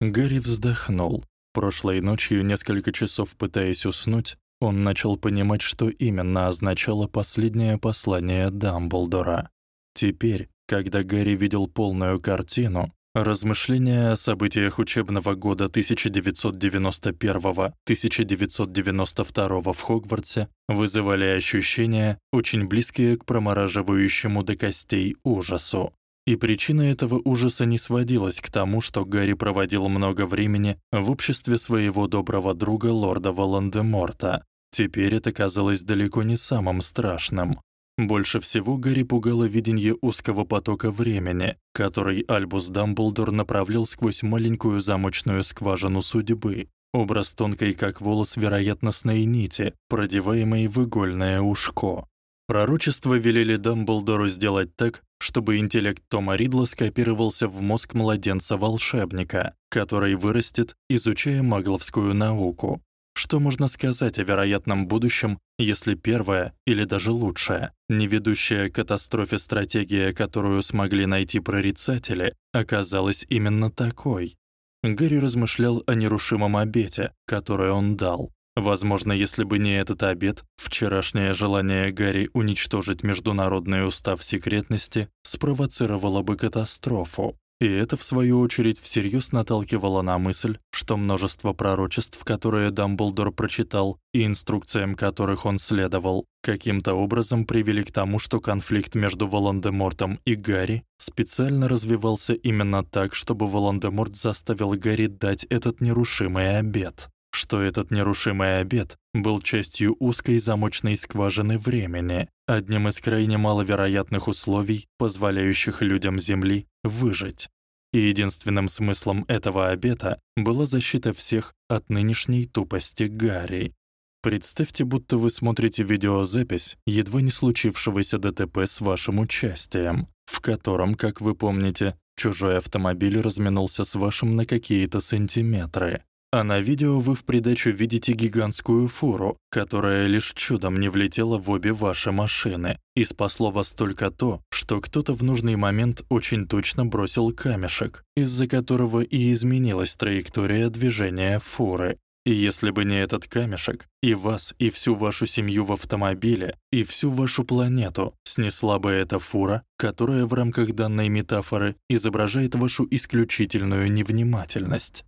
S1: Гарри вздохнул. Прошлой ночью, несколько часов пытаясь уснуть, он начал понимать, что именно означало последнее послание Дамблдора. Теперь, когда Гарри видел полную картину, размышления о событиях учебного года 1991-1992 в Хогвартсе вызывали ощущения, очень близкие к промораживающему до костей ужасу. И причина этого ужаса не сводилась к тому, что Гарри проводил много времени в обществе своего доброго друга лорда Волан-де-Морта. Теперь это казалось далеко не самым страшным. Больше всего Гарри пугало видение узкого потока времени, который Альбус Дамблдор направлял сквозь маленькую замочную скважину судьбы. Образ тонкой как волос вероятностной нити, продеваемой в игольное ушко. Пророчества велели Дамблдору сделать так, чтобы интеллект Тома Ридла скопировался в мозг младенца-волшебника, который вырастет, изучая магловскую науку. Что можно сказать о вероятном будущем, если первая или даже лучшая, не ведущая к катастрофе стратегия, которую смогли найти прорицатели, оказалась именно такой? Гарри размышлял о нерушимом обете, который он дал. Возможно, если бы не этот обет, вчерашнее желание Гарри уничтожить международный устав секретности спровоцировало бы катастрофу. И это, в свою очередь, всерьёз наталкивало на мысль, что множество пророчеств, которые Дамблдор прочитал, и инструкциям которых он следовал, каким-то образом привели к тому, что конфликт между Волан-де-Мортом и Гарри специально развивался именно так, чтобы Волан-де-Морт заставил Гарри дать этот нерушимый обет что этот нерушимый обет был частью узкой замочной скважины времени, одним из крайне маловероятных условий, позволяющих людям Земли выжить. И единственным смыслом этого обета была защита всех от нынешней тупости Гарри. Представьте, будто вы смотрите видеозапись едва не случившегося ДТП с вашим участием, в котором, как вы помните, чужой автомобиль разминулся с вашим на какие-то сантиметры. А на видео вы в придачу видите гигантскую фуру, которая лишь чудом не влетела в обе ваши машины. И спасло вас только то, что кто-то в нужный момент очень точно бросил камешек, из-за которого и изменилась траектория движения фуры. И если бы не этот камешек, и вас, и всю вашу семью в автомобиле, и всю вашу планету снесла бы эта фура, которая в рамках данной метафоры изображает вашу исключительную невнимательность.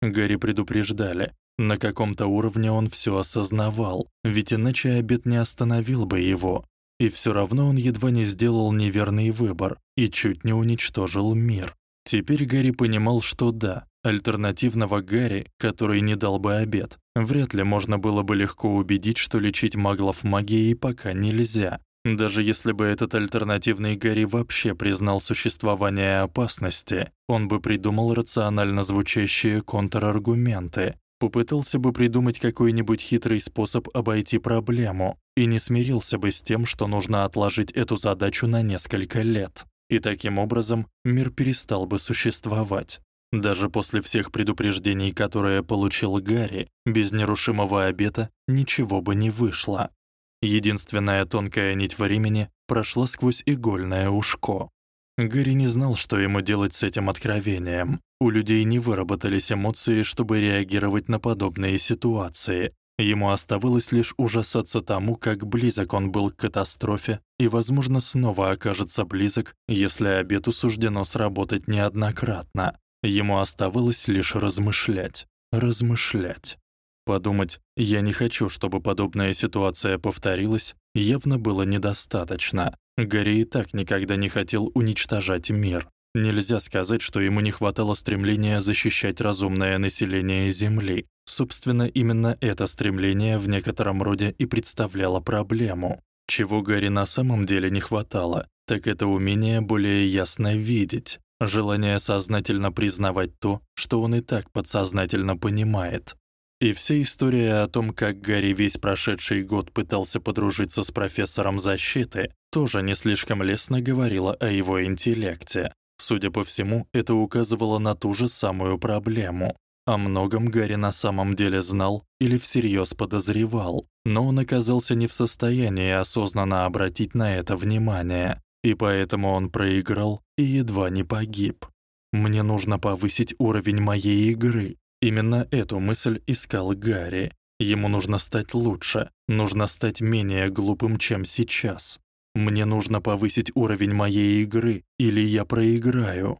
S1: Гарри предупреждали. На каком-то уровне он всё осознавал, ведь иначе обед не остановил бы его. И всё равно он едва не сделал неверный выбор и чуть не уничтожил мир. Теперь Гарри понимал, что да, альтернативного Гарри, который не дал бы обед, вряд ли можно было бы легко убедить, что лечить маглов магией пока нельзя. Даже если бы этот альтернативный Гарри вообще признал существование опасности, он бы придумал рационально звучащие контраргументы, попытался бы придумать какой-нибудь хитрый способ обойти проблему и не смирился бы с тем, что нужно отложить эту задачу на несколько лет. И таким образом мир перестал бы существовать. Даже после всех предупреждений, которые получил Гарри, без нерушимого обета ничего бы не вышло. Единственная тонкая нить времени прошла сквозь игольное ушко. Гарри не знал, что ему делать с этим откровением. У людей не выработались эмоции, чтобы реагировать на подобные ситуации. Ему оставалось лишь ужасаться тому, как близок он был к катастрофе и, возможно, снова окажется близок, если обету суждено сработать неоднократно. Ему оставалось лишь размышлять, размышлять. Подумать, я не хочу, чтобы подобная ситуация повторилась, явно было недостаточно. Гарри и так никогда не хотел уничтожать мир. Нельзя сказать, что ему не хватало стремления защищать разумное население Земли. Собственно, именно это стремление в некотором роде и представляло проблему. Чего Гарри на самом деле не хватало, так это умение более ясно видеть, желание сознательно признавать то, что он и так подсознательно понимает. И вся история о том, как Гарри весь прошедший год пытался подружиться с профессором защиты, тоже не слишком лестно говорила о его интеллекте. Судя по всему, это указывало на ту же самую проблему. О многом Гарри на самом деле знал или всерьёз подозревал, но он оказался не в состоянии осознанно обратить на это внимание, и поэтому он проиграл и едва не погиб. Мне нужно повысить уровень моей игры, Именно эту мысль искал Гарри. Ему нужно стать лучше, нужно стать менее глупым, чем сейчас. Мне нужно повысить уровень моей игры, или я проиграю.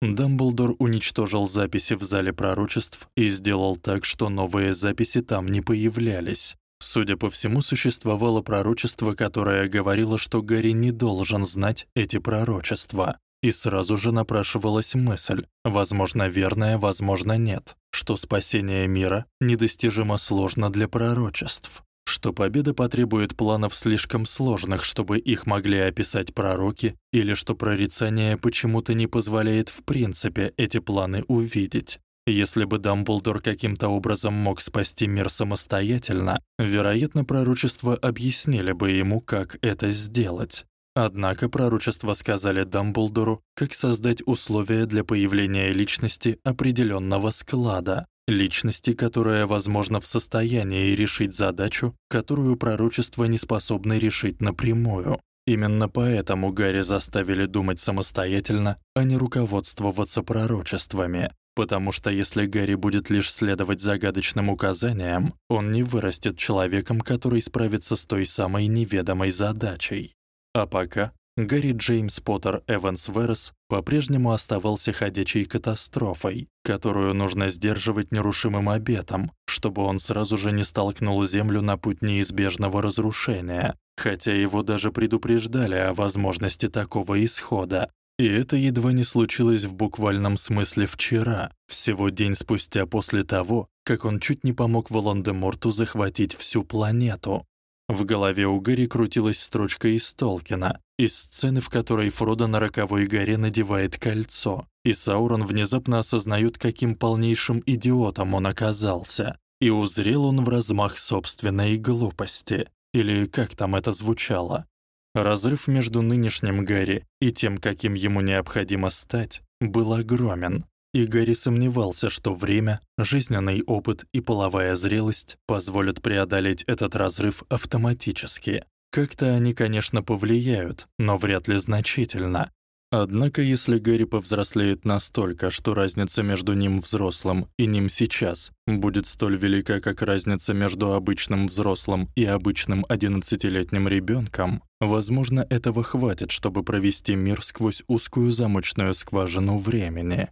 S1: Дамблдор уничтожил записи в зале пророчеств и сделал так, что новые записи там не появлялись. Судя по всему, существовало пророчество, которое говорило, что Гарри не должен знать эти пророчества. И сразу же напрашивалась мысль, возможно, верная, возможно, нет, что спасение мира недостижимо сложно для пророчеств что победа потребует планов слишком сложных, чтобы их могли описать пророки, или что прорицание почему-то не позволяет в принципе эти планы увидеть. Если бы Дамблдор каким-то образом мог спасти мир самостоятельно, вероятно, пророчества объяснили бы ему, как это сделать. Однако пророчества сказали Дамблдору, как создать условия для появления личности определённого склада, личности, которая, возможно, в состоянии решить задачу, которую пророчества не способны решить напрямую. Именно поэтому Гарри заставили думать самостоятельно, а не руководствоваться пророчествами, потому что если Гарри будет лишь следовать загадочным указаниям, он не вырастет человеком, который справится с той самой неведомой задачей. А пока Гарри Джеймс Поттер Эванс Верес по-прежнему оставался ходячей катастрофой, которую нужно сдерживать нерушимым обетом, чтобы он сразу же не столкнул Землю на путь неизбежного разрушения, хотя его даже предупреждали о возможности такого исхода. И это едва не случилось в буквальном смысле вчера, всего день спустя после того, как он чуть не помог Волан-де-Морту захватить всю планету. В голове у Гэри крутилась строчка из Толкина, из сцены, в которой Фродо на роковой горе надевает кольцо, и Саурон внезапно осознает, каким полнейшим идиотом он оказался, и узрел он в размах собственной глупости, или как там это звучало. Разрыв между нынешним Гарри и тем, каким ему необходимо стать, был огромен, и Гарри сомневался, что время, жизненный опыт и половая зрелость позволят преодолеть этот разрыв автоматически. Как-то они, конечно, повлияют, но вряд ли значительно. Однако, если Гарри повзрослеет настолько, что разница между ним взрослым и ним сейчас будет столь велика, как разница между обычным взрослым и обычным одиннадцатилетним ребёнком, возможно, этого хватит, чтобы провести мир сквозь узкую замочную скважину времени.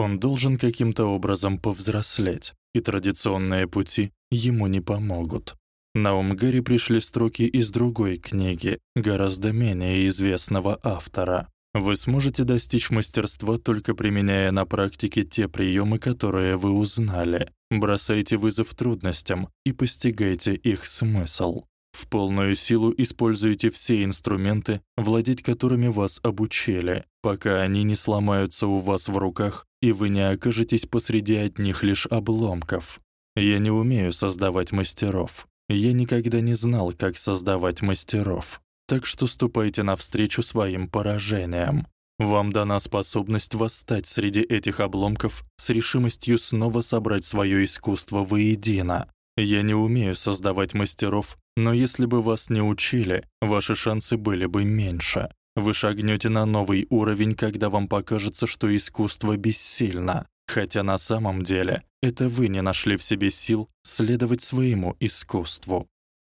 S1: Он должен каким-то образом повзрослеть, и традиционные пути ему не помогут. На ум Гэри пришли строки из другой книги, гораздо менее известного автора. Вы сможете достичь мастерства только применяя на практике те приёмы, которые вы узнали. Бросайте вызов трудностям и постигайте их смысл. В полную силу используйте все инструменты, владеть которыми вас обучили, пока они не сломаются у вас в руках и вы не окажетесь посреди одних лишь обломков. Я не умею создавать мастеров. Я никогда не знал, как создавать мастеров. Так что ступайте навстречу своим поражениям. Вам дана способность восстать среди этих обломков с решимостью снова собрать своё искусство воедино. Я не умею создавать мастеров, но если бы вас не учили, ваши шансы были бы меньше. Вы шагнёте на новый уровень, когда вам покажется, что искусство бессильно, хотя на самом деле это вы не нашли в себе сил следовать своему искусству.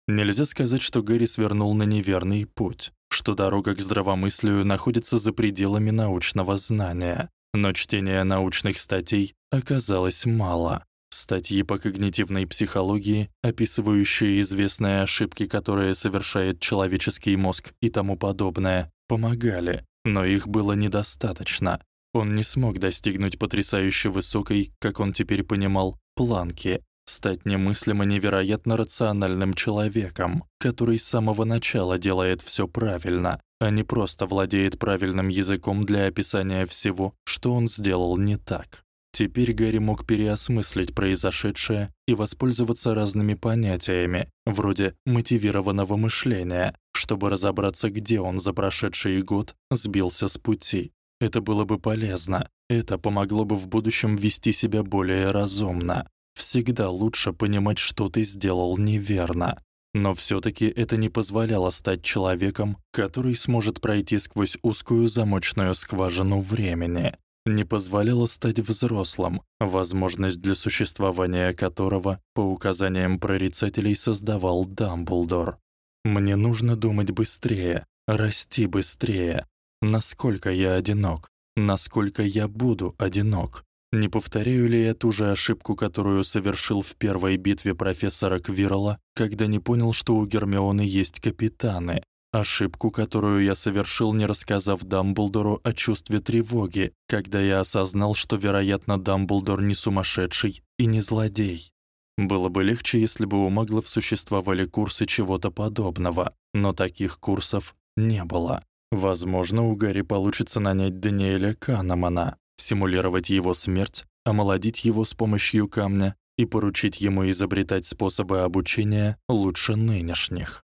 S1: Нельзя сказать, что Гэри свернул на неверный путь, что дорога к здравомыслию находится за пределами научного знания, но чтение научных статей оказалось мало. Статьи по когнитивной психологии, описывающие известные ошибки, которые совершает человеческий мозг и тому подобное, помогали, но их было недостаточно. Он не смог достигнуть потрясающе высокой, как он теперь понимал, планки, стать немыслимо невероятно рациональным человеком, который с самого начала делает всё правильно, а не просто владеет правильным языком для описания всего, что он сделал не так. Теперь Гарри мог переосмыслить произошедшее и воспользоваться разными понятиями, вроде мотивированного мышления, чтобы разобраться, где он за прошедший год сбился с пути. Это было бы полезно. Это помогло бы в будущем вести себя более разумно. Всегда лучше понимать, что ты сделал неверно. Но всё-таки это не позволяло стать человеком, который сможет пройти сквозь узкую замочную скважину времени. Не позволяла стать взрослым, возможность для существования которого по указаниям прорицателей создавал Дамблдор. Мне нужно думать быстрее, расти быстрее. Насколько я одинок, насколько я буду одинок. Не повторяю ли я ту же ошибку, которую совершил в первой битве профессора Квирла, когда не понял, что у Гермионы есть капитаны? Ошибку, которую я совершил, не рассказав Дамблдору о чувстве тревоги, когда я осознал, что, вероятно, Дамблдор не сумасшедший и не злодей. Было бы легче, если бы у маглов существовали курсы чего-то подобного, но таких курсов не было. Возможно, у Гарри получится нанять Даниэля Канемана, симулировать его смерть, омолодить его с помощью камня и поручить ему изобретать способы обучения лучше нынешних.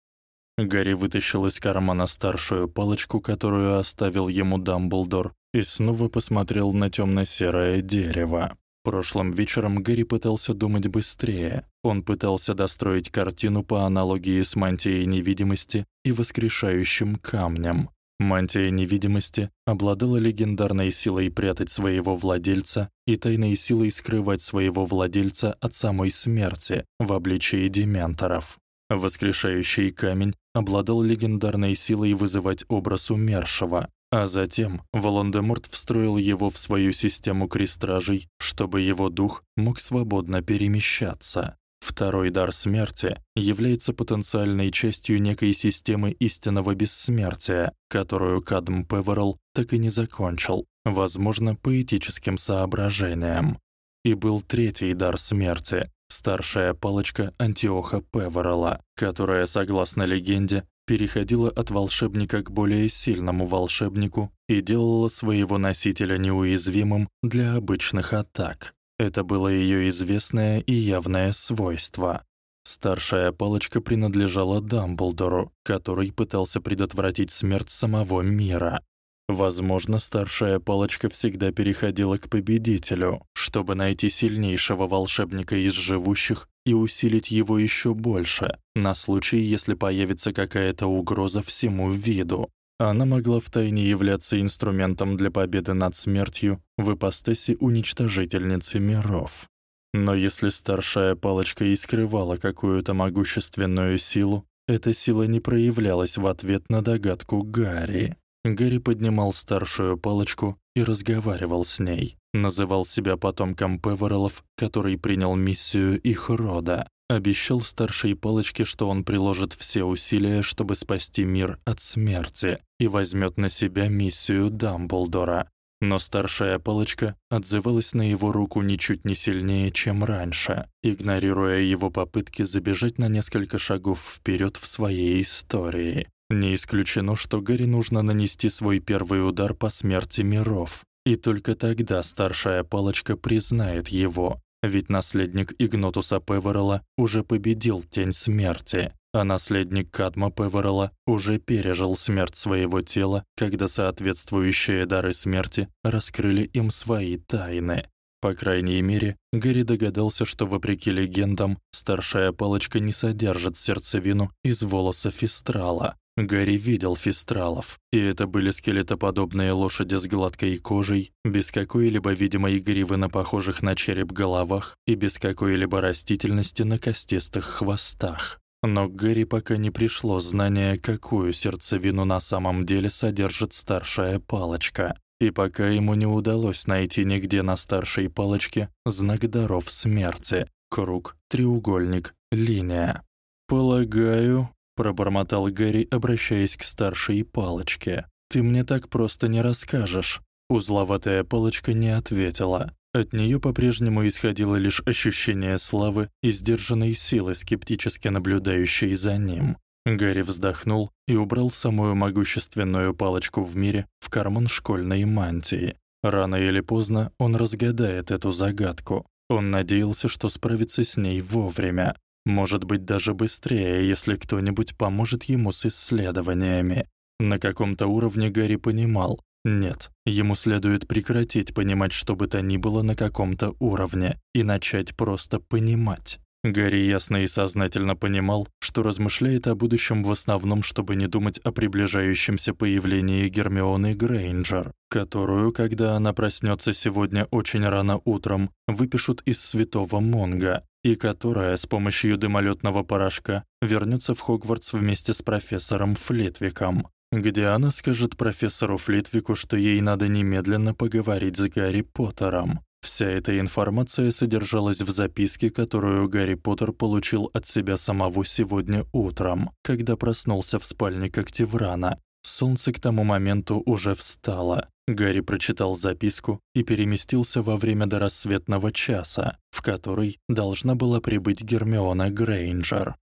S1: Гарри вытащил из кармана старшую палочку, которую оставил ему Дамблдор, и снова посмотрел на тёмно-серое дерево. Прошлым вечером Гарри пытался думать быстрее. Он пытался достроить картину по аналогии с мантией невидимости и воскрешающим камнем. Мантия невидимости обладала легендарной силой прятать своего владельца и тайной силой скрывать своего владельца от самой смерти в обличии дементоров. Воскрешающий камень обладал легендарной силой вызывать образ умершего, а затем Волан-де-Морт встроил его в свою систему крестражей, чтобы его дух мог свободно перемещаться. Второй дар смерти является потенциальной частью некой системы истинного бессмертия, которую Кадм Певерл так и не закончил, возможно, по этическим соображениям. И был третий дар смерти, старшая палочка Антиоха Певерла, которая, согласно легенде, переходила от волшебника к более сильному волшебнику и делала своего носителя неуязвимым для обычных атак. Это было её известное и явное свойство. Старшая палочка принадлежала Дамблдору, который пытался предотвратить смерть самого мира. Возможно, старшая палочка всегда переходила к победителю, чтобы найти сильнейшего волшебника из живущих и усилить его ещё больше, на случай, если появится какая-то угроза всему виду. Она могла втайне являться инструментом для победы над смертью в ипостаси уничтожительницы миров. Но если старшая палочка и скрывала какую-то могущественную силу, эта сила не проявлялась в ответ на догадку Гарри. Гарри поднимал старшую палочку и разговаривал с ней, называл себя потомком Певерелов, который принял миссию их рода, обещал старшей палочке, что он приложит все усилия, чтобы спасти мир от смерти, и возьмёт на себя миссию Дамблдора. Но старшая палочка отзывалась на его руку ничуть не сильнее, чем раньше, игнорируя его попытки забежать на несколько шагов вперёд в своей истории. Не исключено, что Гарри нужно нанести свой первый удар по смерти миров, и только тогда старшая палочка признает его, ведь наследник Игнотуса Певерела уже победил тень смерти, а наследник Кадма Певерела уже пережил смерть своего тела, когда соответствующие дары смерти раскрыли им свои тайны. По крайней мере, Гэри догадался, что вопреки легендам, старшая палочка не содержит сердцевину из волоса фистрала, Гарри видел фистралов, и это были скелетоподобные лошади с гладкой кожей, без какой-либо видимой гривы на похожих на череп головах и без какой-либо растительности на костистых хвостах. Но к Гарри пока не пришло знание, какую сердцевину на самом деле содержит старшая палочка. И пока ему не удалось найти нигде на старшей палочке знак даров смерти: круг, треугольник, линия. Полагаю, пробормотал Гэри, обращаясь к старшей палочке. Ты мне так просто не расскажешь. Узловатая палочка не ответила. От неё по-прежнему исходило лишь ощущение славы и сдержанной силы, скептически наблюдающей за ним. Гарри вздохнул и убрал самую могущественную палочку в мире в карман школьной мантии. Рано или поздно он разгадает эту загадку. Он надеялся, что справится с ней вовремя. Может быть, даже быстрее, если кто-нибудь поможет ему с исследованиями. На каком-то уровне Гарри понимал, нет, ему следует прекратить понимать что бы то ни было на каком-то уровне и начать просто понимать. Гарри ясно и сознательно понимал, что размышляет о будущем в основном, чтобы не думать о приближающемся появлении Гермионы Грейнджер, которую, когда она проснётся сегодня очень рано утром, выпишут из Святого Монга, и которая с помощью дымолётного порошка вернётся в Хогвартс вместе с профессором Флитвиком, где она скажет профессору Флитвику, что ей надо немедленно поговорить с Гарри Поттером. Вся эта информация содержалась в записке, которую Гарри Поттер получил от себя самого сегодня утром, когда проснулся в спальне Когтеврана. Солнце к тому моменту уже встало. Гарри прочитал записку и переместился во время дорассветного часа, в который должна была прибыть Гермиона Грейнджер.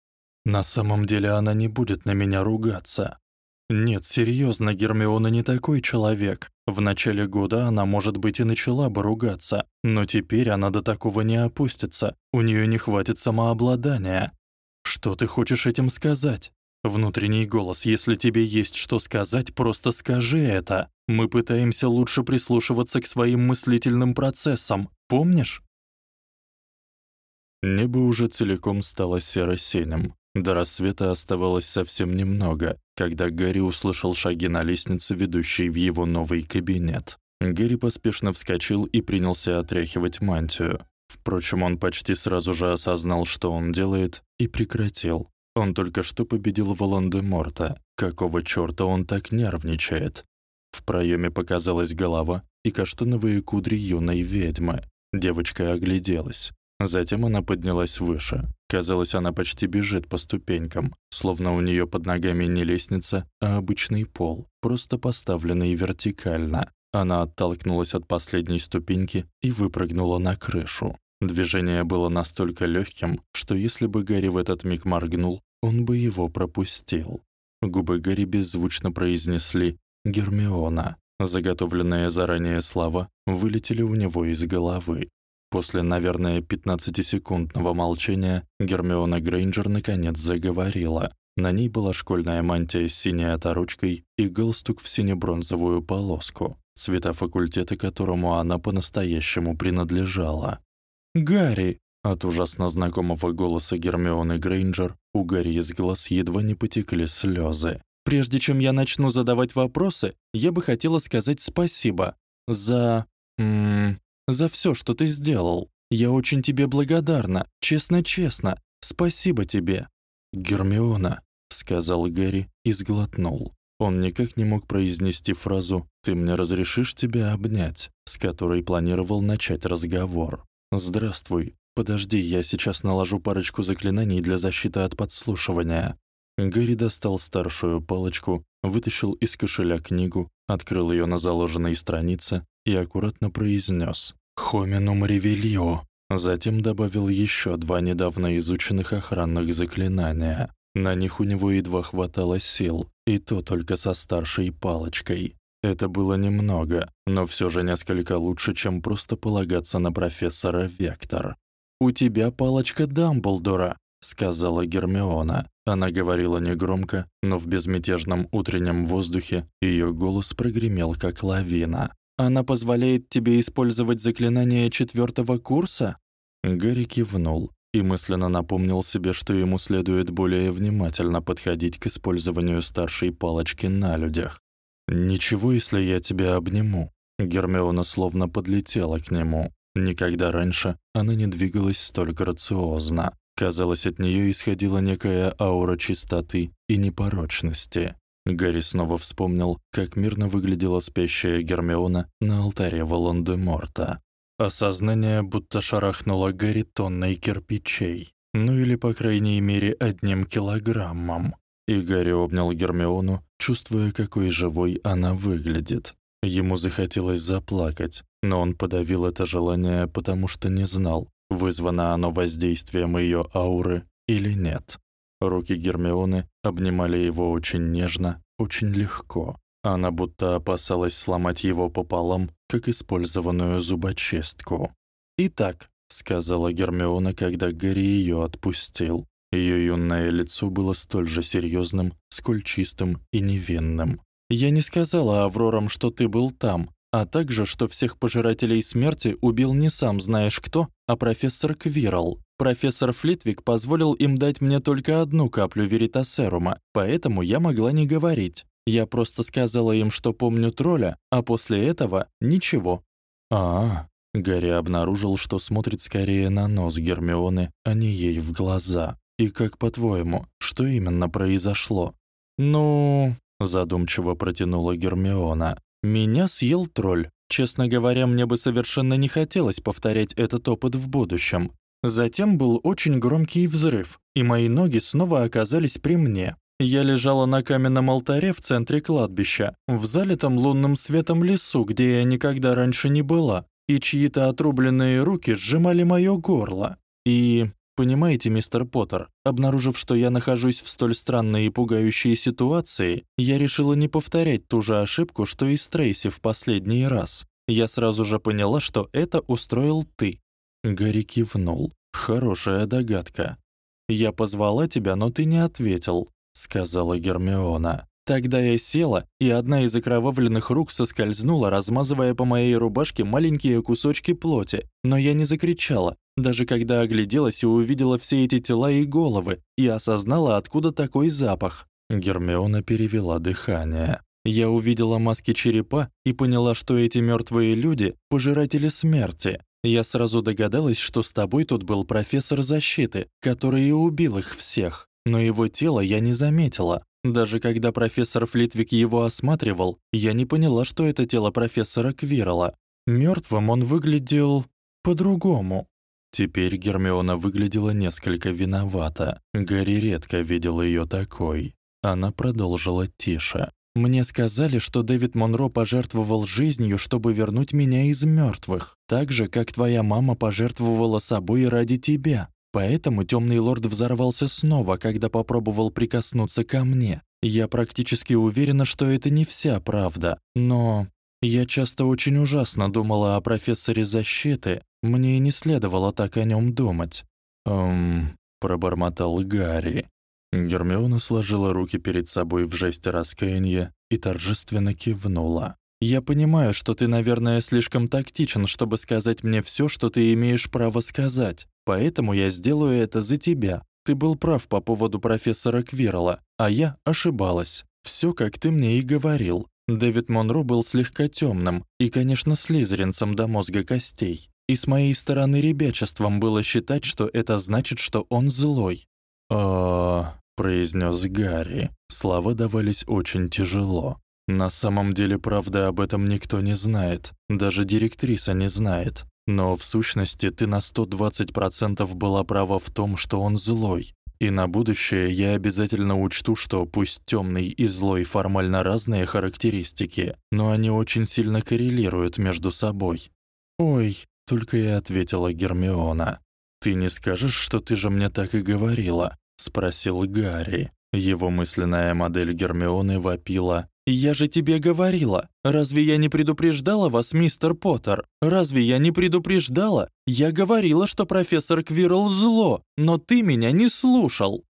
S1: На самом деле она не будет на меня ругаться, нет, серьёзно, Гермиона не такой человек. В начале года она, может быть, и начала бы ругаться, но теперь она до такого не опустится. У неё не хватит самообладания. Что ты хочешь этим сказать? Внутренний голос, если тебе есть что сказать, просто скажи это. Мы пытаемся лучше прислушиваться к своим мыслительным процессам. Помнишь? Небо уже целиком стало серо-синим. До рассвета оставалось совсем немного, когда Гарри услышал шаги на лестнице, ведущей в его новый кабинет. Гарри поспешно вскочил и принялся отряхивать мантию. Впрочем, он почти сразу же осознал, что он делает, и прекратил. Он только что победил Волан-де-Морта. Какого чёрта он так нервничает? В проёме показалась голова и каштановые кудри юной ведьмы. Девочка огляделась. Затем она поднялась выше. Казалось, она почти бежит по ступенькам, словно у неё под ногами не лестница, а обычный пол, просто поставленный вертикально. Она оттолкнулась от последней ступеньки и выпрыгнула на крышу. Движение было настолько лёгким, что если бы Гарри в этот миг моргнул, он бы его пропустил. Губы Гарри беззвучно произнесли «Гермиона». Заготовленные заранее слова вылетели у него из головы. После, наверное, 15-секундного молчания Гермиона Грейнджер наконец заговорила. На ней была школьная мантия с синей оторочкой и галстук в сине-бронзовую полоску, цвета факультета которому она по-настоящему принадлежала. «Гарри!» От ужасно знакомого голоса Гермионы Грейнджер у Гарри из глаз едва не потекли слёзы. «Прежде чем я начну задавать вопросы, я бы хотела сказать спасибо за... -м, за всё, что ты сделал. Я очень тебе благодарна, честно-честно. Спасибо тебе». «Гермиона», — сказал Гэри и сглотнул. Он никак не мог произнести фразу «Ты мне разрешишь тебя обнять», с которой планировал начать разговор. «Здравствуй. Подожди, я сейчас наложу парочку заклинаний для защиты от подслушивания». Гэри достал старшую палочку, вытащил из кошеля книгу, открыл её на заложенной странице и аккуратно произнёс «Хоминум ревелио». Затем добавил ещё два недавно изученных охранных заклинания. На них у него едва хватало сил, и то только со старшей палочкой. Это было немного, но всё же несколько лучше, чем просто полагаться на профессора Вектор. «У тебя палочка Дамблдора», — сказала Гермиона. Она говорила негромко, но в безмятежном утреннем воздухе её голос прогремел как лавина. Она позволяет тебе использовать заклинания четвёртого курса? Гарри кивнул и мысленно напомнил себе, что ему следует более внимательно подходить к использованию старшей палочки на людях. Ничего, если я тебя обниму. Гермиона словно подлетела к нему. Никогда раньше она не двигалась столь грациозно. Казалось, от неё исходила некая аура чистоты и непорочности. Гарри снова вспомнил, как мирно выглядела спящая Гермиона на алтаре Волан-де-Морта. Осознание будто шарахнуло Гарри тонной кирпичей, ну или, по крайней мере, одним килограммом. И Гарри обнял Гермиону, чувствуя, какой живой она выглядит. Ему захотелось заплакать, но он подавил это желание, потому что не знал, вызвано оно воздействием её ауры или нет. Руки Гермионы обнимали его очень нежно, очень легко. Она будто опасалась сломать его пополам, как использованную зубочистку. «Итак», — сказала Гермиона, когда Гарри её отпустил. Её юное лицо было столь же серьёзным, сколь чистым и невинным. «Я не сказала Аврорам, что ты был там, а также, что всех пожирателей смерти убил не сам знаешь кто, а профессор Квирл. Профессор Флитвик позволил им дать мне только одну каплю веритасерума, поэтому я могла не говорить. Я просто сказала им, что помню тролля, а после этого ничего. А, -а, Гарри обнаружил, что смотрит скорее на нос Гермионы, а не ей в глаза. И как по-твоему, что именно произошло? Ну, задумчиво протянула Гермиона. Меня съел тролль. Честно говоря, мне бы совершенно не хотелось повторять этот опыт в будущем. Затем был очень громкий взрыв, и мои ноги снова оказались при мне. Я лежала на каменном алтаре в центре кладбища, в залитом лунным светом лесу, где я никогда раньше не была, и чьи-то отрубленные руки сжимали моё горло. И Понимаете, мистер Поттер, обнаружив, что я нахожусь в столь странной и пугающей ситуации, я решила не повторять ту же ошибку, что и с Трейси в последний раз. Я сразу же поняла, что это устроил ты. Гарри кивнул. Хорошая догадка. Я позвала тебя, но ты не ответил, сказала Гермиона. Тогда я села, и одна из окровавленных рук соскользнула, размазывая по моей рубашке маленькие кусочки плоти, но я не закричала, даже когда огляделась и увидела все эти тела и головы, и осознала, откуда такой запах. Гермиона перевела дыхание. Я увидела маски черепа и поняла, что эти мёртвые люди пожиратели смерти. Я сразу догадалась, что с тобой тут был профессор защиты, который и убил их всех. Но его тело я не заметила. Даже когда профессор Флитвик его осматривал, я не поняла, что это тело профессора Квирла. Мёртвым он выглядел по-другому. Теперь Гермиона выглядела несколько виновата. Гарри редко видел её такой. Она продолжила тише. Мне сказали, что Дэвид Монро пожертвовал жизнью, чтобы вернуть меня из мёртвых, так же, как твоя мама пожертвовала собой ради тебя. Поэтому Тёмный лорд взорвался снова, когда попробовал прикоснуться ко мне. Я практически уверена, что это не вся правда, но я часто очень ужасно думала о профессоре защиты. Мне не следовало так о нём думать. Эм, пробормотал Гарри. Гермиона сложила руки перед собой в жесте раскаяния и торжественно кивнула. Я понимаю, что ты, наверное, слишком тактичен, чтобы сказать мне всё, что ты имеешь право сказать. Поэтому я сделаю это за тебя. Ты был прав по поводу профессора Квирла, а я ошибалась. Всё, как ты мне и говорил. Дэвид Монро был слегка тёмным и, конечно, слизеринцем до мозга костей. И с моей стороны ребячеством было считать, что это значит, что он злой. А, произнёс Гарри. Слова давались очень тяжело. На самом деле, правда об этом никто не знает. Даже директриса не знает. Но в сущности ты на 120% была права в том, что он злой. И на будущее я обязательно учту, что пусть тёмный и злой формально разные характеристики, но они очень сильно коррелируют между собой. Ой, только и ответила Гермиона. Ты не скажешь, что ты же мне так и говорила, спросил Гарри. Его мысленная модель Гермионы вопила: «Я же тебе говорила. Разве я не предупреждала вас, мистер Поттер? Разве я не предупреждала? Я говорила, что профессор Квирл зло, но ты меня не слушал».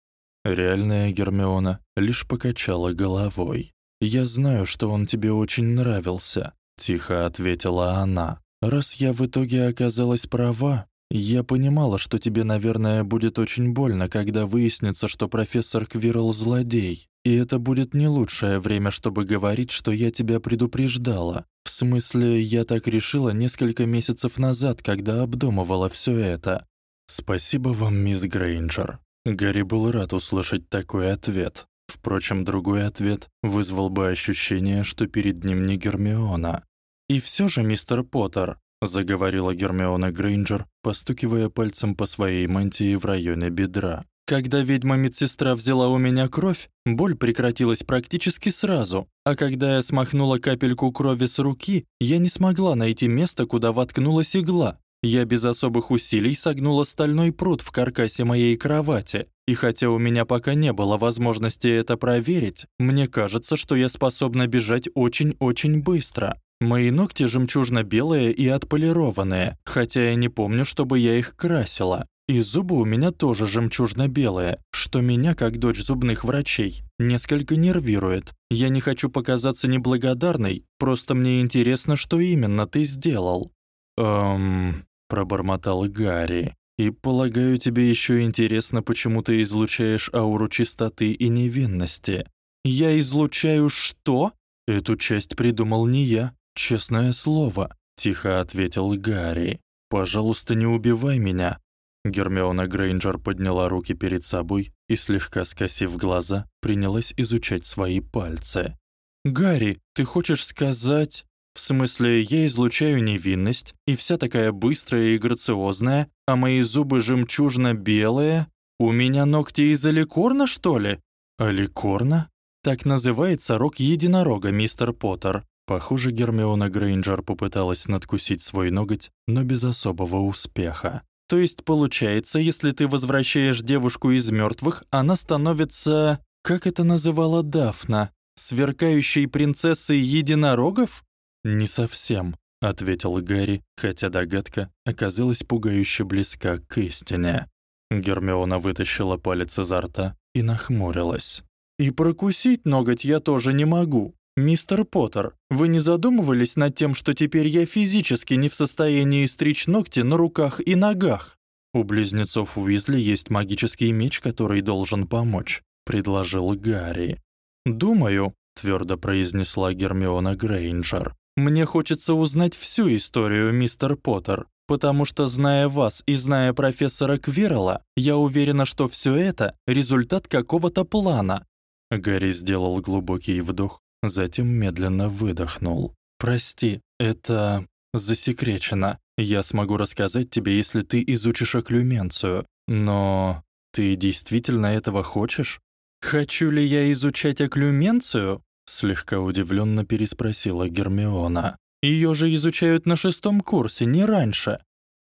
S1: Реальная Гермиона лишь покачала головой. «Я знаю, что он тебе очень нравился», — тихо ответила она. «Раз я в итоге оказалась права, я понимала, что тебе, наверное, будет очень больно, когда выяснится, что профессор Квирл злодей. И это будет не лучшее время, чтобы говорить, что я тебя предупреждала. В смысле, я так решила несколько месяцев назад, когда обдумывала всё это. Спасибо вам, мисс Грейнджер. Гарри был рад услышать такой ответ. Впрочем, другой ответ вызвал бы ощущение, что перед ним не Гермиона. И всё же, мистер Поттер, заговорила Гермиона Грейнджер, постукивая пальцем по своей мантии в районе бедра. Когда ведьма-медсестра взяла у меня кровь, боль прекратилась практически сразу, а когда я смахнула капельку крови с руки, я не смогла найти место, куда воткнулась игла. Я без особых усилий согнула стальной прут в каркасе моей кровати, и хотя у меня пока не было возможности это проверить, мне кажется, что я способна бежать очень-очень быстро. Мои ногти жемчужно-белые и отполированные, хотя я не помню, чтобы я их красила. И зубы у меня тоже жемчужно-белые, что меня, как дочь зубных врачей, несколько нервирует. Я не хочу показаться неблагодарной, просто мне интересно, что именно ты сделал. Эм, пробормотал Гарри. И полагаю, тебе ещё интересно, почему ты излучаешь ауру чистоты и невинности.
S2: Я излучаю что?
S1: Эту часть придумал не я, честное слово, тихо ответил Гарри. Пожалуйста, не убивай меня. Гермиона Грейнджер подняла руки перед собой и слегка скосив глаза, принялась изучать свои пальцы.
S2: Гарри, ты хочешь сказать, в смысле, я излучаю невинность, и вся такая быстрая и грациозная, а мои зубы жемчужно-белые? У меня ногти из аликорна, что ли?
S1: Аликорна?
S2: Так называется рог единорога, мистер Поттер.
S1: Похоже, Гермиона Грейнджер попыталась надкусить свой ноготь, но без особого успеха.
S2: То есть получается, если ты возвращаешь девушку из мёртвых, она становится, как это называла Дафна, сверкающей принцессой единорогов?
S1: Не совсем, ответил Гарри, хотя догадка оказалась пугающе близка к истине. Гермиона вытащила палец изо рта и нахмурилась.
S2: И прокусить ноготь я тоже не могу. Мистер Поттер, вы не задумывались над тем, что теперь я физически не в состоянии стричь ногти на руках и ногах?
S1: У близнецов Уизли есть магический меч, который должен помочь, предложил Гарри.
S2: Думаю,
S1: твёрдо произнесла Гермиона Грейнджер.
S2: Мне хочется узнать всю историю, мистер Поттер, потому что зная вас и зная профессора Квирла, я уверена, что всё это результат какого-то плана.
S1: Гарри сделал глубокий вдох затем медленно выдохнул. Прости, это засекречено. Я смогу рассказать тебе, если ты изучишь окклюменцию. Но ты действительно этого хочешь?
S2: Хочу ли я изучать окклюменцию?
S1: слегка удивлённо переспросила Гермиона.
S2: Её же изучают на шестом курсе, не раньше.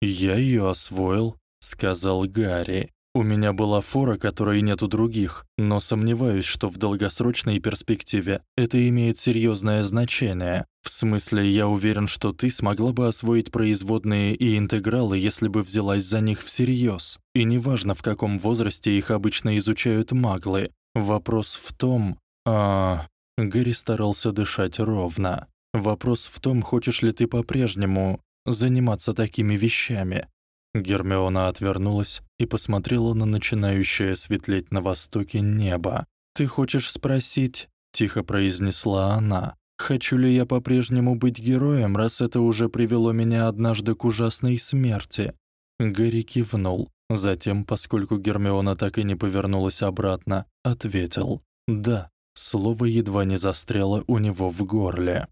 S1: Я её освоил, сказал Гарри. У меня была фора, которой нет у других, но сомневаюсь, что в долгосрочной перспективе это имеет серьёзное значение. В смысле, я уверен, что ты смогла бы освоить производные и интегралы, если бы взялась за них всерьёз. И неважно, в каком возрасте их обычно изучают маглы. Вопрос в том, а Гэри старался дышать ровно. Вопрос в том, хочешь ли ты по-прежнему заниматься такими вещами. Гермиона отвернулась и посмотрела на начинающее светлеть на востоке небо. "Ты хочешь спросить?" тихо произнесла она. "Хочу ли я по-прежнему быть героем, раз это уже привело меня однажды к ужасной смерти?" Гарри кивнул. Затем, поскольку Гермиона так и не повернулась обратно, ответил: "Да". Слово едва не застряло у него в горле.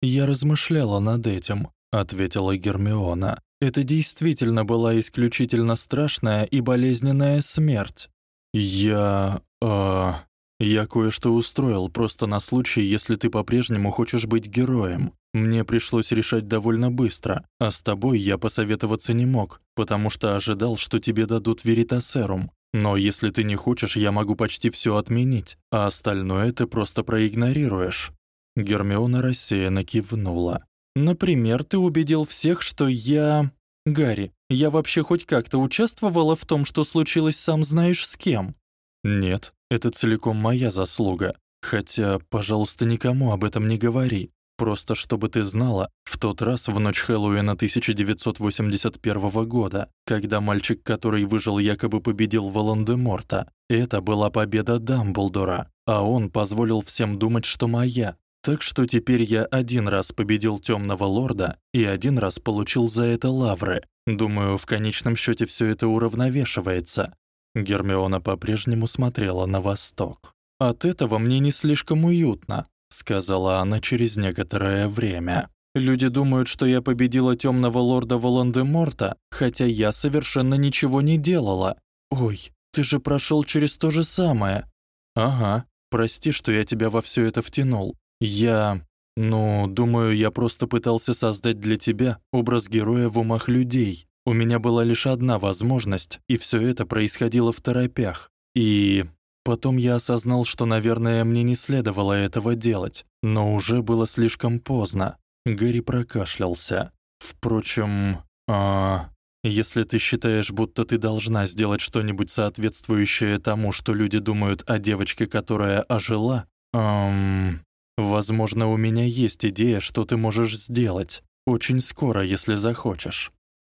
S1: "Я размышляла над этим", ответила Гермиона. Это действительно была исключительно страшная и болезненная смерть. Я, э, я кое-что устроил просто на случай, если ты по-прежнему хочешь быть героем. Мне пришлось решать довольно быстро, а с тобой я посоветоваться не мог, потому что ожидал, что тебе дадут веритасерум. Но если ты не хочешь, я могу почти всё отменить, а остальное ты просто проигнорируешь. Гермиона рассеянно кивнула.
S2: Например, ты убедил всех, что я... Гарри, я вообще хоть как-то участвовала в том, что случилось сам знаешь с кем?
S1: Нет, это целиком моя заслуга. Хотя, пожалуйста, никому об этом не говори. Просто чтобы ты знала, в тот раз в ночь Хэллоуина 1981 года, когда мальчик, который выжил, якобы победил Волан-де-Морта, это была победа Дамблдора, а он позволил всем думать, что моя. Так что теперь я один раз победил Тёмного лорда и один раз получил за это лавры. Думаю, в конечном счёте всё это уравновешивается. Гермиона по-прежнему смотрела на восток.
S2: От этого мне не слишком уютно, сказала она через некоторое время. Люди думают, что я победила Тёмного лорда Волан-де-Морта, хотя я совершенно ничего не делала. Ой, ты же прошёл через то же самое.
S1: Ага. Прости, что я тебя во всё это втянул. Я, ну, думаю, я просто пытался создать для тебя образ героя в умах людей. У меня была лишь одна возможность, и всё это происходило в торопях. И потом я осознал, что, наверное, мне не следовало этого делать, но уже было слишком поздно. Гэри прокашлялся. Впрочем, а если ты считаешь, будто ты должна сделать что-нибудь соответствующее тому, что люди думают о девочке, которая ожила, эм, Возможно, у меня есть идея, что ты можешь сделать. Очень скоро, если захочешь.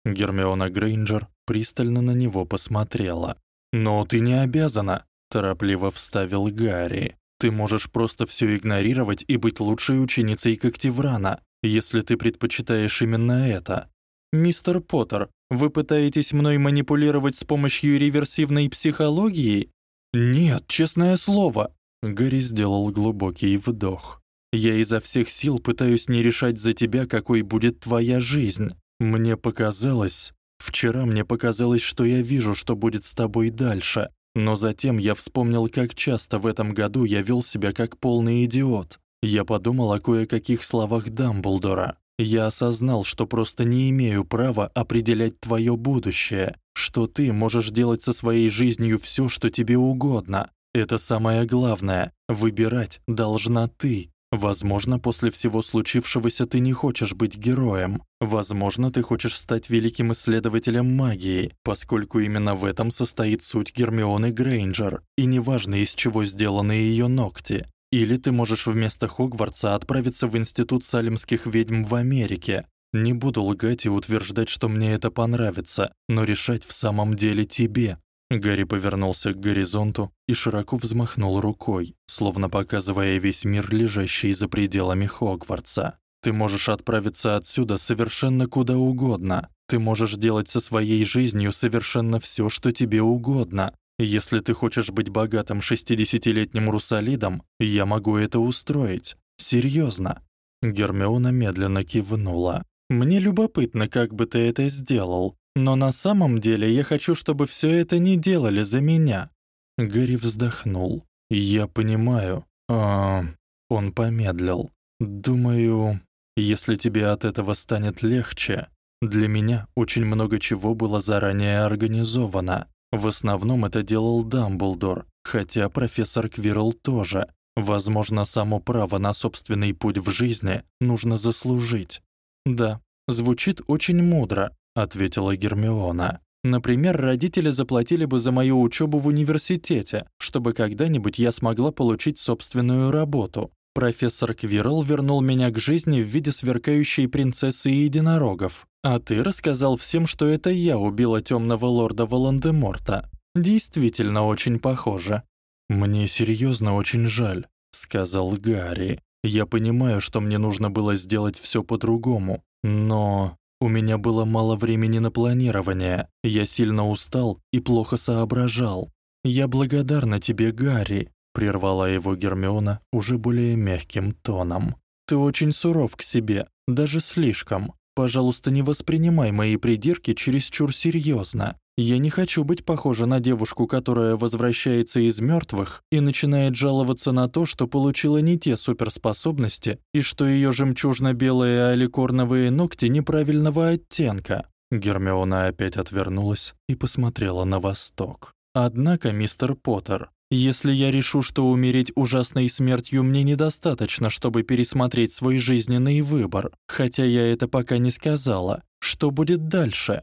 S1: Гермиона Грейнджер пристально на него посмотрела. "Но ты не обязана", торопливо вставил Гарри. "Ты можешь просто всё игнорировать и быть лучшей ученицей Когтеврана, если ты предпочитаешь именно это. Мистер Поттер, вы пытаетесь мной манипулировать с помощью реверсивной психологии? Нет, честное слово. Гарри сделал глубокий вдох. Я изо всех сил пытаюсь не решать за тебя, какой будет твоя жизнь. Мне показалось, вчера мне показалось, что я вижу, что будет с тобой дальше. Но затем я вспомнил, как часто в этом году я вел себя как полный идиот. Я подумал о кое-каких словах Дамблдора. Я осознал, что просто не имею права определять твоё будущее, что ты можешь делать со своей жизнью всё, что тебе угодно. Это самое главное. Выбирать должна ты. Возможно, после всего случившегося ты не хочешь быть героем. Возможно, ты хочешь стать великим исследователем магии, поскольку именно в этом состоит суть Гермионы Грейнджер, и неважно, из чего сделаны её ногти. Или ты можешь вместо Хогвартса отправиться в Институт салемских ведьм в Америке. Не буду лгать и утверждать, что мне это понравится, но решать в самом деле тебе. Гарри повернулся к горизонту и широко взмахнул рукой, словно показывая весь мир, лежащий за пределами Хогвартса. Ты можешь отправиться отсюда совершенно куда угодно. Ты можешь делать со своей жизнью совершенно всё, что тебе угодно. Если ты хочешь быть богатым шестидесятилетним русалидом, я могу это устроить. Серьёзно. Гермиона медленно кивнула. Мне любопытно, как бы ты это сделал, но на самом деле я хочу, чтобы всё это не делали за меня. Гарри вздохнул. Я понимаю. А, он помедлил. Думаю, если тебе от этого станет легче, для меня очень много чего было заранее организовано. В основном это делал Дамблдор, хотя профессор Квирл тоже. Возможно, само право на собственный путь в жизни нужно заслужить. Да, звучит очень мудро, ответила Гермиона. Например, родители заплатили бы за мою учёбу в университете, чтобы когда-нибудь я смогла получить собственную работу. Профессор Квирл вернул меня к жизни в виде сверкающей принцессы и единорогов. А ты рассказал всем, что это я убила тёмного лорда Волан-де-Морта. Действительно очень похоже. Мне серьёзно очень жаль, сказал Гарри. Я понимаю, что мне нужно было сделать всё по-другому, но у меня было мало времени на планирование. Я сильно устал и плохо соображал. Я благодарна тебе, Гарри, прервала его Гермиона уже более мягким тоном. Ты очень суров к себе, даже слишком. Пожалуйста, не воспринимай мои придирки чересчур серьёзно. Я не хочу быть похожа на девушку, которая возвращается из мёртвых и начинает жаловаться на то, что получила не те суперспособности и что её жемчужно-белые аликорновые ногти неправильного оттенка. Гермиона опять отвернулась и посмотрела на восток. Однако, мистер Поттер, если я решу, что умереть ужасной смертью мне недостаточно, чтобы пересмотреть свой жизненный выбор, хотя я это пока не сказала, что будет дальше?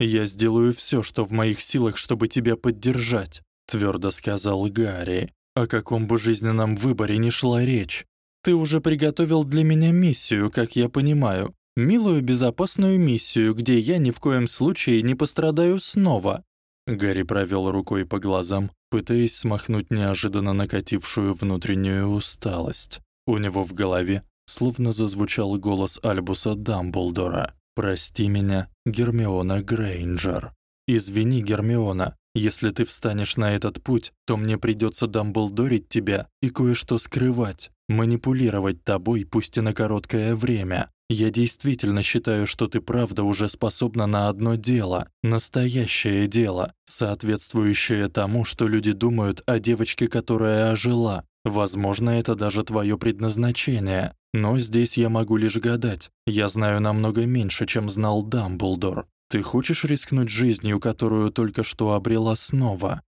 S1: Я сделаю всё, что в моих силах, чтобы тебя поддержать, твёрдо сказал Гарри. О каком бы жизненном выборе ни шла речь. Ты уже приготовил для меня миссию, как я понимаю, милую безопасную миссию, где я ни в коем случае не пострадаю снова. Гарри провёл рукой по глазам, пытаясь смахнуть неожиданно накатившую внутреннюю усталость. У него в голове словно зазвучал голос Альбуса Дамблдора: "Прости меня, Гермиона Грейнджер. Извини, Гермиона, если ты встанешь на этот путь, то мне придётся дамблдорить тебя и кое-что скрывать, манипулировать тобой, пусть и на короткое время. Я действительно считаю, что ты правда уже способна на одно дело, настоящее дело, соответствующее тому, что люди думают о девочке, которая ожила. Возможно, это даже твоё предназначение. Но здесь я могу лишь гадать. Я знаю намного меньше, чем знал Дамблдор. Ты хочешь рискнуть жизнью, которую только что обрела снова?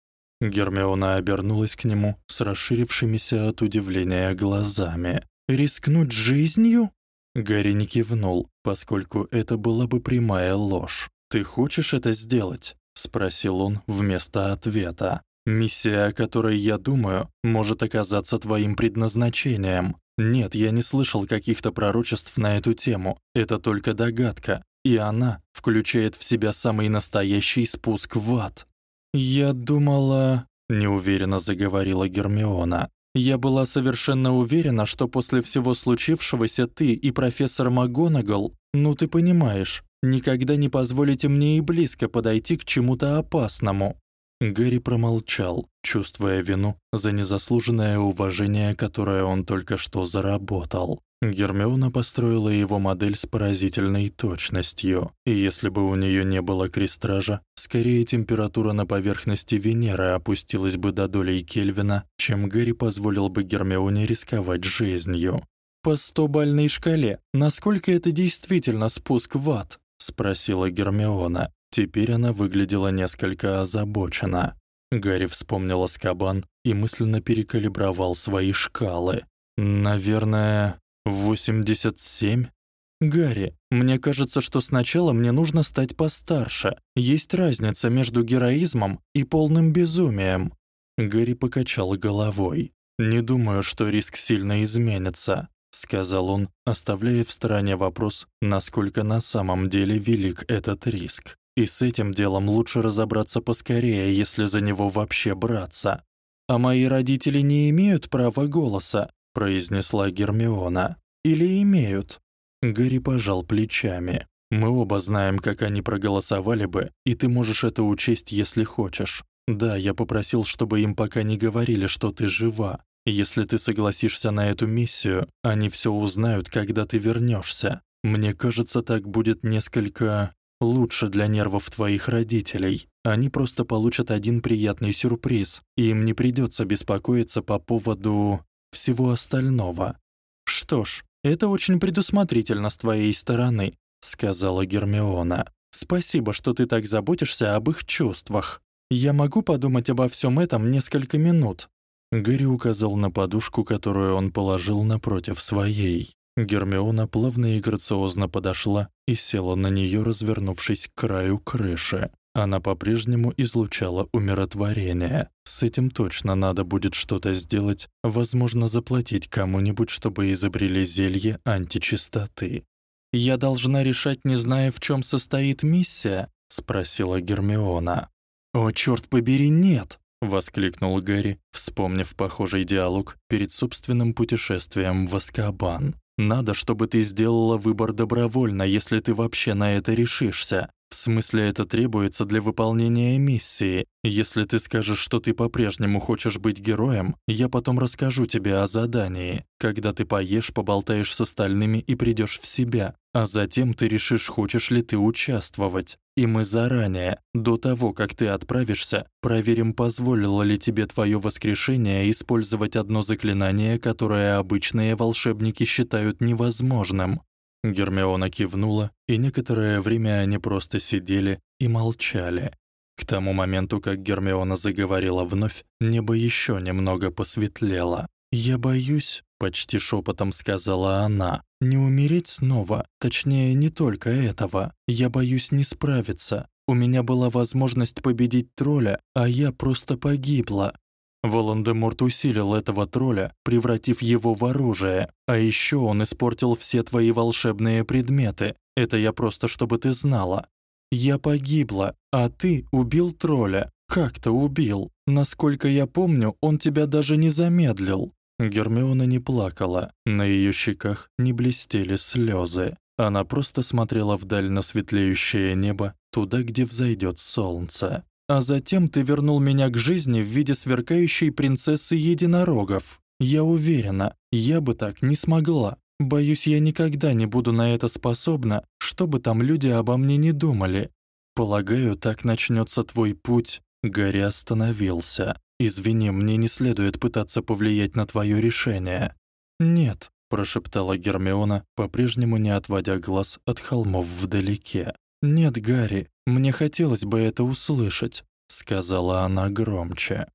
S1: Гермиона обернулась к нему с расширившимися от удивления глазами. Рискнуть жизнью? Гарри не кивнул, поскольку это была бы прямая ложь. Ты хочешь это сделать? спросил он вместо ответа. Миссия, о которой я думаю, может оказаться твоим предназначением. Нет, я не слышал каких-то пророчеств на эту тему. Это только догадка.
S2: и она включает в себя самый настоящий спуск в ад. Я думала, неуверенно заговорила Гермиона. Я была совершенно уверена, что после всего случившегося ты и профессор МакГонагал, ну ты понимаешь, никогда не позволите мне и близко подойти к чему-то опасному. Гарри промолчал, чувствуя вину за незаслуженное уважение, которое он только что заработал. Гермиона построила его модель с поразительной точностью, и если бы у неё не было крестража, скорее температура на поверхности Венеры опустилась бы до долей Кельвина, чем Гарри позволил бы Гермионе рисковать жизнью. «По стобальной шкале, насколько это действительно спуск в ад?» — спросила Гермиона. Теперь она выглядела несколько озабочена. Гарри вспомнил Азкабан и мысленно перекалибровал свои шкалы. «Наверное, 87? Гарри, мне кажется, что сначала мне нужно стать постарше. Есть разница между героизмом и полным безумием. Гарри покачал головой. Не думаю, что риск сильно изменится, сказал он, оставляя в стороне вопрос, насколько на самом деле велик этот риск. И с этим делом лучше разобраться поскорее, если за него вообще браться. А мои родители не имеют права голоса, произнесла Гермиона. Или имеют? Гарри пожал плечами. Мы оба знаем, как они проголосовали бы, и ты можешь это учесть, если хочешь. Да, я попросил, чтобы им пока не говорили, что ты жива. Если ты согласишься на эту миссию, они всё узнают, когда ты вернёшься. Мне кажется, так будет несколько лучше для нервов твоих родителей. Они просто получат один приятный сюрприз, и им не придётся беспокоиться по поводу всего остального. Что ж, это очень предусмотрительно с твоей стороны, сказала Гермиона. Спасибо, что ты так заботишься об их чувствах. Я могу подумать обо всем этом несколько минут. Гэри указал на подушку, которую он положил напротив своей. Гермиона плавно и грациозно подошла и села на неё, развернувшись к краю крыши. Она по-прежнему излучала умиротворение. С этим точно надо будет что-то сделать, возможно, заплатить кому-нибудь, чтобы изобрели зелье античистоты. Я должна решать, не зная, в чём состоит миссия, спросила Гермиона. О, чёрт побери, нет, воскликнул Гарри, вспомнив похожий диалог перед собственным путешествием в Азкабан. Надо, чтобы ты сделала выбор добровольно, если ты вообще на это решишься. В смысле, это требуется для выполнения миссии. Если ты скажешь, что ты по-прежнему хочешь быть героем, я потом расскажу тебе о задании. Когда ты поешь, поболтаешь с остальными и придёшь в себя, а затем ты решишь, хочешь ли ты участвовать. И мы заранее, до того, как ты отправишься, проверим, позволило ли тебе твоё воскрешение использовать одно заклинание, которое обычные волшебники считают невозможным. Гермиона кивнула, и некоторое время они просто сидели и молчали. К тому моменту, как Гермиона заговорила вновь, небо ещё немного посветлело. "Я боюсь", почти шёпотом сказала она. "Не умереть снова, точнее, не только этого. Я боюсь не справиться. У меня была возможность победить тролля, а я просто погибла. Волан-де-Морт усилил этого тролля, превратив его в оружие, а ещё он испортил все твои волшебные предметы. Это я просто чтобы ты знала. Я погибла, а ты убил тролля. Как-то убил. Насколько я помню, он тебя даже не замедлил. Гермиона не плакала, на её щеках не блестели слёзы. Она просто смотрела вдаль на светлеющее небо, туда, где взойдёт солнце. А затем ты вернул меня к жизни в виде сверкающей принцессы единорогов. Я уверена, я бы так не смогла. Боюсь, я никогда не буду на это способна, что бы там люди обо мне не думали. Полагаю, так начнётся твой путь. Гарри остановился. Извини, мне не следует пытаться повлиять на твоё решение. Нет, прошептала Гермиона, по-прежнему не отводя глаз от холмов вдалеке. Нет, Гарри, мне хотелось бы это услышать, сказала она громче.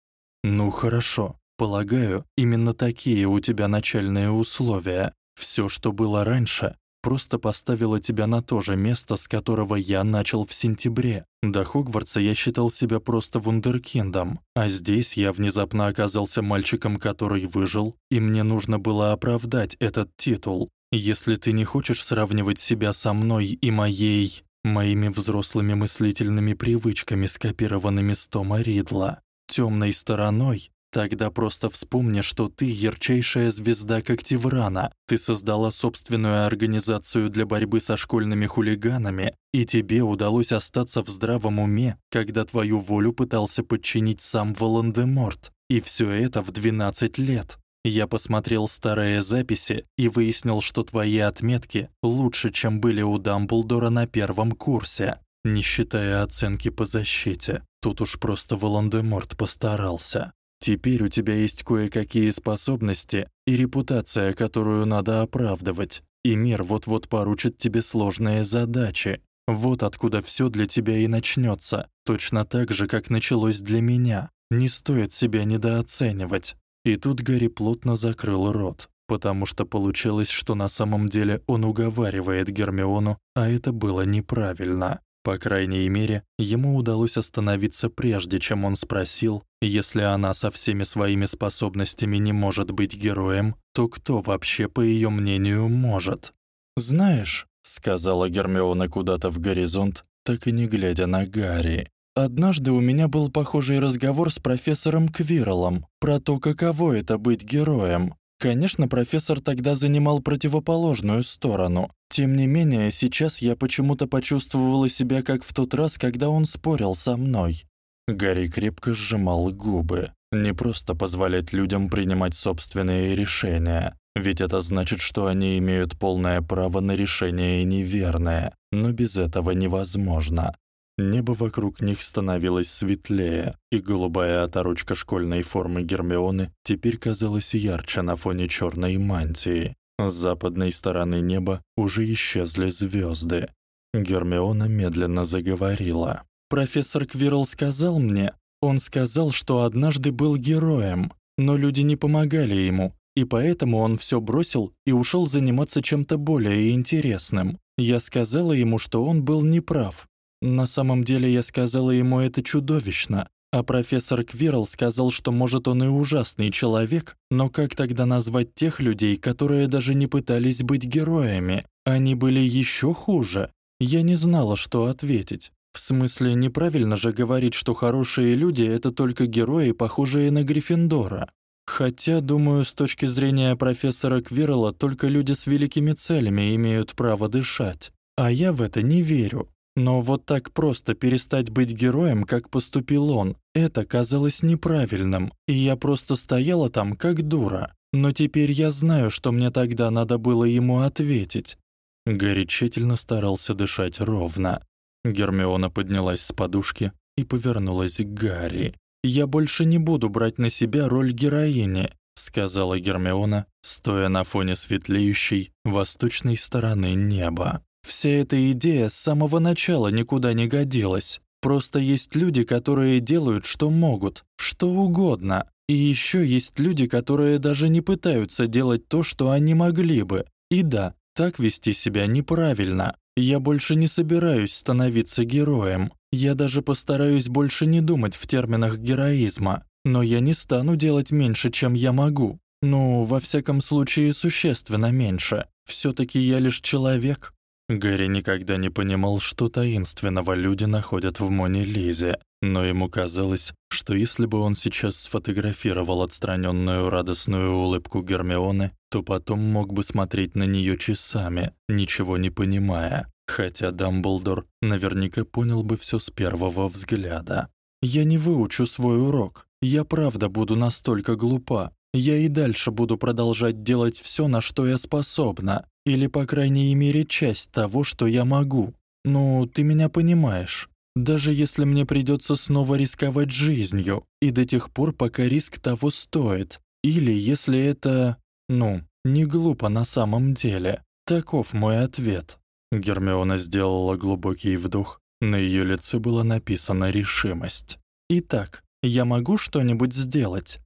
S2: Ну хорошо. Полагаю, именно такие у тебя начальные условия. Всё, что было раньше, просто поставило тебя на то же место, с которого я начал в сентябре. До Хогвартса я считал себя просто вундеркиндом, а здесь я внезапно оказался мальчиком, который выжил, и мне нужно было оправдать этот титул. Если ты не хочешь сравнивать себя со мной и моей моими взрослыми мыслительными привычками, скопированными с Тома Ридла, тёмной стороной, Тогда просто вспомни, что ты ярчайшая звезда Коктеврана. Ты создала собственную организацию для борьбы со школьными хулиганами, и тебе удалось остаться в здравом уме, когда твою волю пытался подчинить сам Волан-де-Морт. И всё это в 12 лет. Я посмотрел старые записи и выяснил, что твои отметки лучше, чем были у Дамблдора на первом курсе, не считая оценки по защите. Тут уж просто Волан-де-Морт постарался. Теперь у тебя есть кое-какие способности и репутация, которую надо оправдывать. И мир вот-вот поручит тебе сложные задачи. Вот откуда всё для тебя и начнётся, точно так же, как началось для меня. Не стоит себя недооценивать. И тут Гарри плотно закрыл рот, потому что получилось, что на самом деле он уговаривает Гермиону, а это было неправильно. По крайней мере, ему удалось остановиться прежде, чем он спросил, если она со всеми своими способностями не может быть героем, то кто вообще, по её мнению, может? "Знаешь", сказала Гермиона куда-то в горизонт, так и не глядя на Гарри. Однажды у меня был похожий разговор с профессором Квирлом про то, каково это быть героем. Конечно, профессор тогда занимал противоположную сторону. Тем не менее, сейчас я почему-то почувствовала себя как в тот раз, когда он спорил со мной. Гарри крепко сжимал губы. Не просто позволять людям принимать собственные решения, ведь это значит, что они имеют полное право на решение неверное, но без этого невозможно. Небо вокруг них становилось светлее, и голубая оторочка школьной формы Гермионы теперь казалась ярче на фоне чёрной мантии. С западной стороны неба уже исчезли звёзды. Гермиона медленно заговорила. Профессор Квирл сказал мне, он сказал, что однажды был героем, но люди не помогали ему, и поэтому он всё бросил и ушёл заниматься чем-то более интересным. Я сказала ему, что он был неправ, на самом деле я сказала ему это чудовищно, а профессор Квирл сказал, что может он и ужасный человек, но как тогда назвать тех людей, которые даже не пытались быть героями? Они были ещё хуже. Я не знала, что ответить. В смысле, неправильно же говорить, что хорошие люди это только герои, похожие на Гриффиндора. Хотя, думаю, с точки зрения профессора Квирла, только люди с великими целями имеют право дышать. А я в это не верю. Но вот так просто перестать быть героем, как поступил он, это казалось неправильным, и я просто стояла там как дура. Но теперь я знаю, что мне тогда надо было ему ответить. Гарри тщательно старался дышать ровно. Гермиона поднялась с подушки и повернулась к Гарри. «Я больше не буду брать на себя роль героини», — сказала Гермиона, стоя на фоне светлеющей восточной стороны неба. Вся эта идея с самого начала никуда не годилась. Просто есть люди, которые делают, что могут, что угодно. И ещё есть люди, которые даже не пытаются делать то, что они могли бы. И да, так вести себя неправильно. Я больше не собираюсь становиться героем. Я даже постараюсь больше не думать в терминах героизма. Но я не стану делать меньше, чем я могу. Ну, во всяком случае, существенно меньше. Всё-таки я лишь человек. Гэри никогда не понимал, что таинственного люди находят в Моне Лизе, но ему казалось, что если бы он сейчас сфотографировал отстранённую радостную улыбку Гермионы, то потом мог бы смотреть на неё часами, ничего не понимая, хотя Дамблдор наверняка понял бы всё с первого взгляда. Я не выучу свой урок. Я правда буду настолько глупа. Я и дальше буду продолжать делать всё, на что я способна, или, по крайней мере, часть того, что я могу. Ну, ты меня понимаешь. Даже если мне придётся снова рисковать жизнью, и до тех пор, пока риск того стоит. Или если это, ну, не глупо на самом деле. Таков мой ответ. Гермиона сделала глубокий вдох. На её лице была написана решимость. Итак, я могу что-нибудь сделать?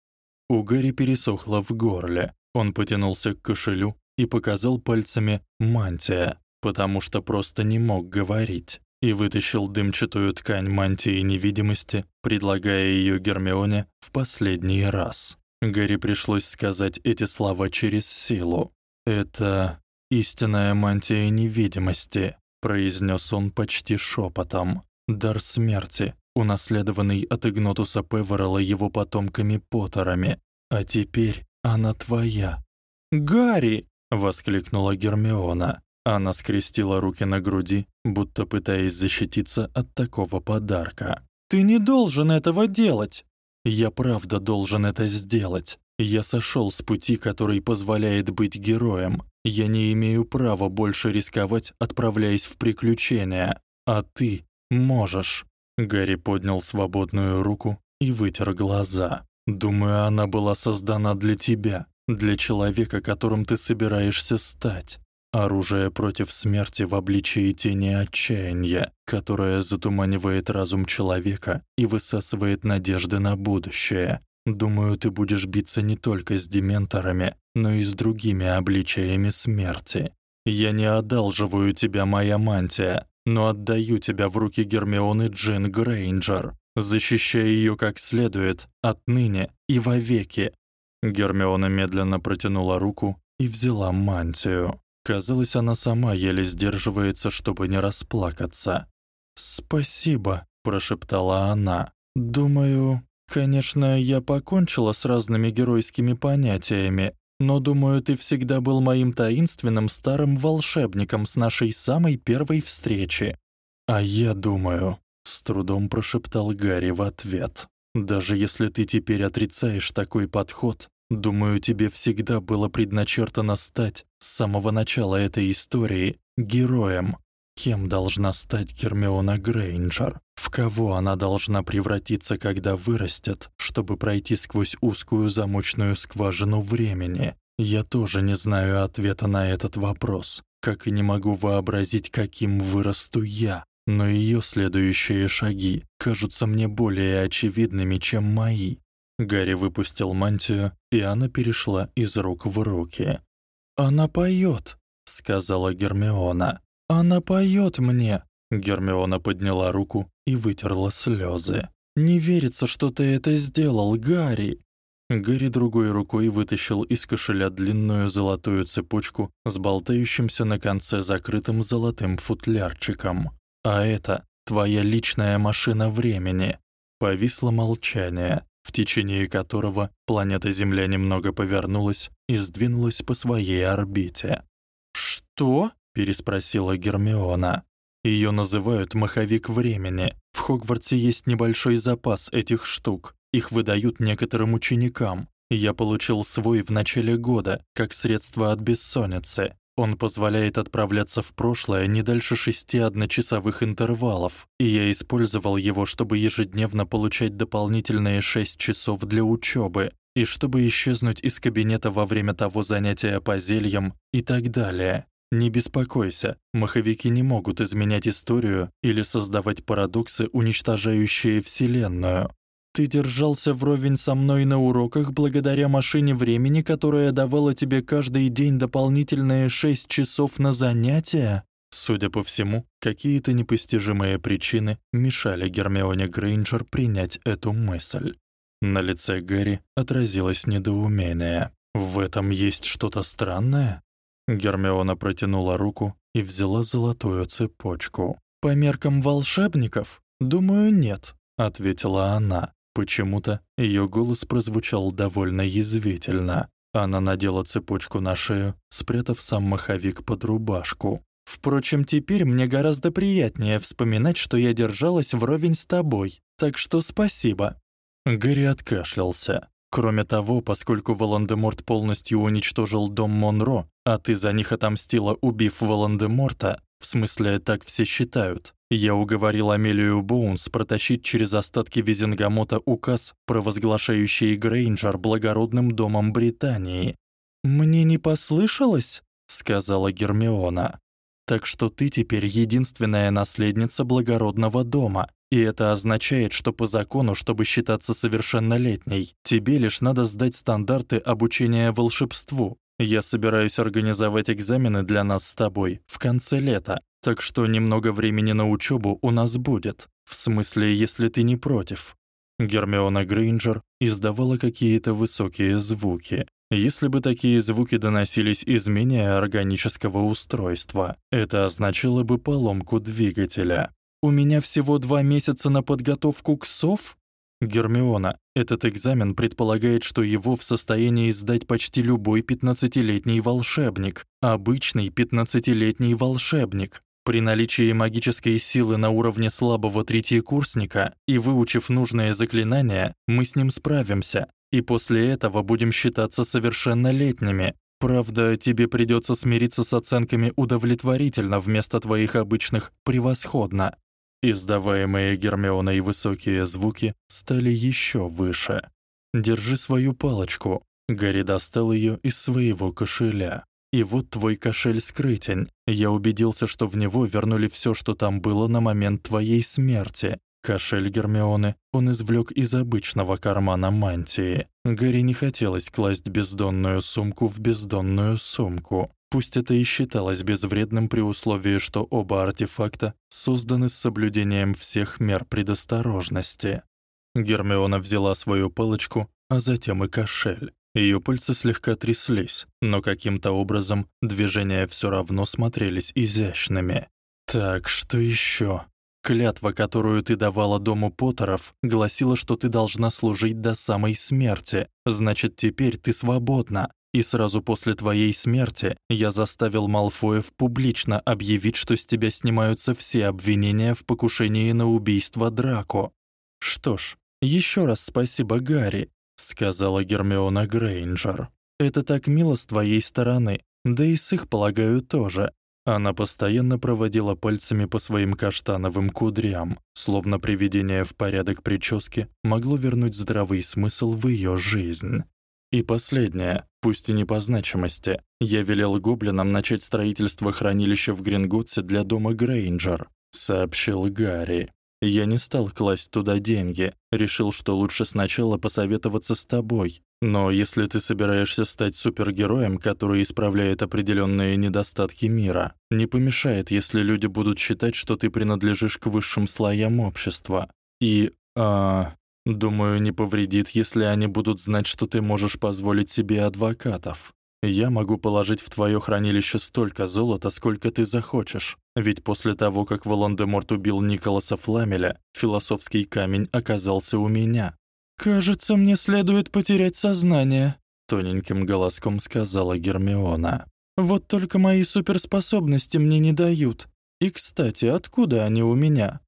S2: У Гарри пересохло в горле. Он потянулся к кошелю и показал пальцами «мантия», потому что просто не мог говорить, и вытащил дымчатую ткань мантии невидимости, предлагая её Гермионе в последний раз. Гарри пришлось сказать эти слова через силу. «Это... истинная мантия невидимости, произнес он почти шепотом. Дар смерти, унаследованный от Игнотуса Певерла его потомками Поттерами. А теперь она твоя. Гарри, воскликнула Гермиона. Она скрестила руки на груди, будто пытаясь защититься от такого подарка. Ты не должен этого делать. Я правда должен это сделать. Я сошёл с пути, который позволяет быть героем. Я не имею права больше рисковать, отправляясь в приключения. А ты можешь. Гарри поднял свободную руку и вытер глаза. Думаю, она была создана для тебя, для человека, которым ты собираешься стать. Оружие против смерти в обличии тени отчаяния, которое затуманивает разум человека и высасывает надежды на будущее. Думаю, ты будешь биться не только с дементорами, но и с другими обличиями смерти. Я не одалживаю тебя, моя мантия, но отдаю тебя в руки Гермионы Джин Грейнджер. Защищай её как следует, отныне и вовеки. Гермиона медленно протянула руку и взяла мантию. Казалось, она сама еле сдерживается, чтобы не расплакаться. "Спасибо", прошептала она. "Думаю, конечно, я покончила с разными геройскими понятиями, но думаю, ты всегда был моим таинственным старым волшебником с нашей самой первой встречи. А я думаю, с трудом прошептал Гарри в ответ. Даже если ты теперь отрицаешь такой подход, думаю, тебе всегда было предначертано стать с самого начала этой истории героем. Кем должна стать Гермиона Грейнджер? В кого она должна превратиться, когда вырастет, чтобы пройти сквозь узкую замочную скважину времени? Я тоже не знаю ответа на этот вопрос, как и не могу вообразить, каким вырасту я. Но её следующие шаги кажутся мне более очевидными, чем мои. Гарри выпустил мантию, и она перешла из рук в руки. Она поёт, сказала Гермиона. Она поёт мне. Гермиона подняла руку и вытерла слёзы. Не верится, что ты это сделал, Гарри. Гарри другой рукой вытащил из кошеля длинную золотую цепочку с болтающимся на конце закрытым золотым футлярчиком. А это твоя личная машина времени. Повисло молчание, в течение которого планета Земля немного повернулась и сдвинулась по своей орбите. Что? переспросила Гермиона. Её называют маховик времени. В Хогвартсе есть небольшой запас этих штук. Их выдают некоторым ученикам. Я получил свой в начале года, как средство от бессонницы. Он позволяет отправляться в прошлое не дальше шести одночасовых интервалов, и я использовал его, чтобы ежедневно получать дополнительные 6 часов для учёбы, и чтобы исчезнуть из кабинета во время того занятия по зельям и так далее. Не беспокойся, маховики не могут изменять историю или создавать парадоксы, уничтожающие вселенную. Ты держался вровень со мной на уроках благодаря машине времени, которая давала тебе каждый день дополнительные 6 часов на занятия. Судя по всему, какие-то непостижимые причины мешали Гермионе Грейнджер принять эту мысль. На лице Гэри отразилось недоумение. В этом есть что-то странное? Гермиона протянула руку и взяла золотую цепочку. По меркам волшебников, думаю, нет, ответила она. Почему-то её голос прозвучал довольно язвительно. Она надела цепочку на шею, спрятав сам маховик под рубашку. Впрочем, теперь мне гораздо приятнее вспоминать, что я держалась вровень с тобой. Так что спасибо. Гэри откашлялся. Кроме того, поскольку Волан-де-Морт полностью уничтожил дом Монро, а ты за них отомстила, убив Волан-де-Морта, в смысле, так все считают, я уговорил Амелию Боунс протащить через остатки Визенгамота указ, провозглашающий Грейнджер благородным домом Британии. Мне не послышалось, сказала Гермиона. Так что ты теперь единственная наследница благородного дома, и это означает, что по закону, чтобы считаться совершеннолетней, тебе лишь надо сдать стандарты обучения волшебству. Я собираюсь организовать экзамены для нас с тобой в конце лета, так что немного времени на учёбу у нас будет. В смысле, если ты не против. Гермиона Грейнджер издавала какие-то высокие звуки.
S1: Если бы такие звуки доносились из менее органического устройства, это означало бы поломку двигателя. У меня всего два месяца на подготовку к СОВ? Гермиона, этот экзамен предполагает, что его в состоянии сдать почти любой пятнадцатилетний волшебник, обычный пятнадцатилетний волшебник. При наличии магической силы на уровне слабого третьекурсника и выучив нужное заклинание, мы с ним справимся, и после этого будем считаться совершеннолетними. Правда, тебе придётся смириться с оценками удовлетворительно вместо твоих обычных превосходно. Издаваемые Гермионой высокие звуки стали ещё выше. Держи свою палочку. Гарри достал её из своего кошеля. И вот твой кошель-скрытень. Я убедился, что в него вернули всё, что там было на момент твоей смерти. Кошель Гермионы он извлёк из обычного кармана мантии. Гарри не хотелось класть бездонную сумку в бездонную сумку. Пусть это и считалось безвредным при условии, что оба артефакта созданы с соблюдением всех мер предосторожности. Гермиона взяла свою палочку, а затем и кошель. Её пальцы слегка тряслись, но каким-то образом движения всё равно смотрелись изящными. Так, что ещё? Клятва, которую ты давала дому Поттеров, гласила, что ты должна служить до самой смерти. Значит, теперь ты свободна. И сразу после твоей смерти я заставил Малфоев публично объявить, что с тебя снимаются все обвинения в покушении на убийство Драко. Что ж, ещё раз спасибо, Гарри сказала Гермиона Грейнджер. Это так мило с твоей стороны, да и с их, полагаю, тоже. Она постоянно проводила пальцами по своим каштановым кудрям, словно приведение в порядок прически могло вернуть здравый смысл в её жизнь. И последнее, пусть и не по значимости. Я велел гоблинам начать строительство хранилища в Гринготсе для дома Грейнджер, сообщил Гарри. Я не стал класть туда деньги, решил, что лучше сначала посоветоваться с тобой. Но если ты собираешься стать супергероем, который исправляет определённые недостатки мира, не помешает, если люди будут считать, что ты принадлежишь к высшим слоям общества. И, а, думаю, не повредит, если они будут знать, что ты можешь позволить себе адвокатов. Я могу положить в твоё хранилище столько золота, сколько ты захочешь. Ведь после того, как Волан-де-Морт убил Николаса Фламеля, философский камень оказался у меня. Кажется, мне следует потерять сознание, тоненьким голоском сказала Гермиона. Вот только мои суперспособности мне не дают. И, кстати, откуда они у меня?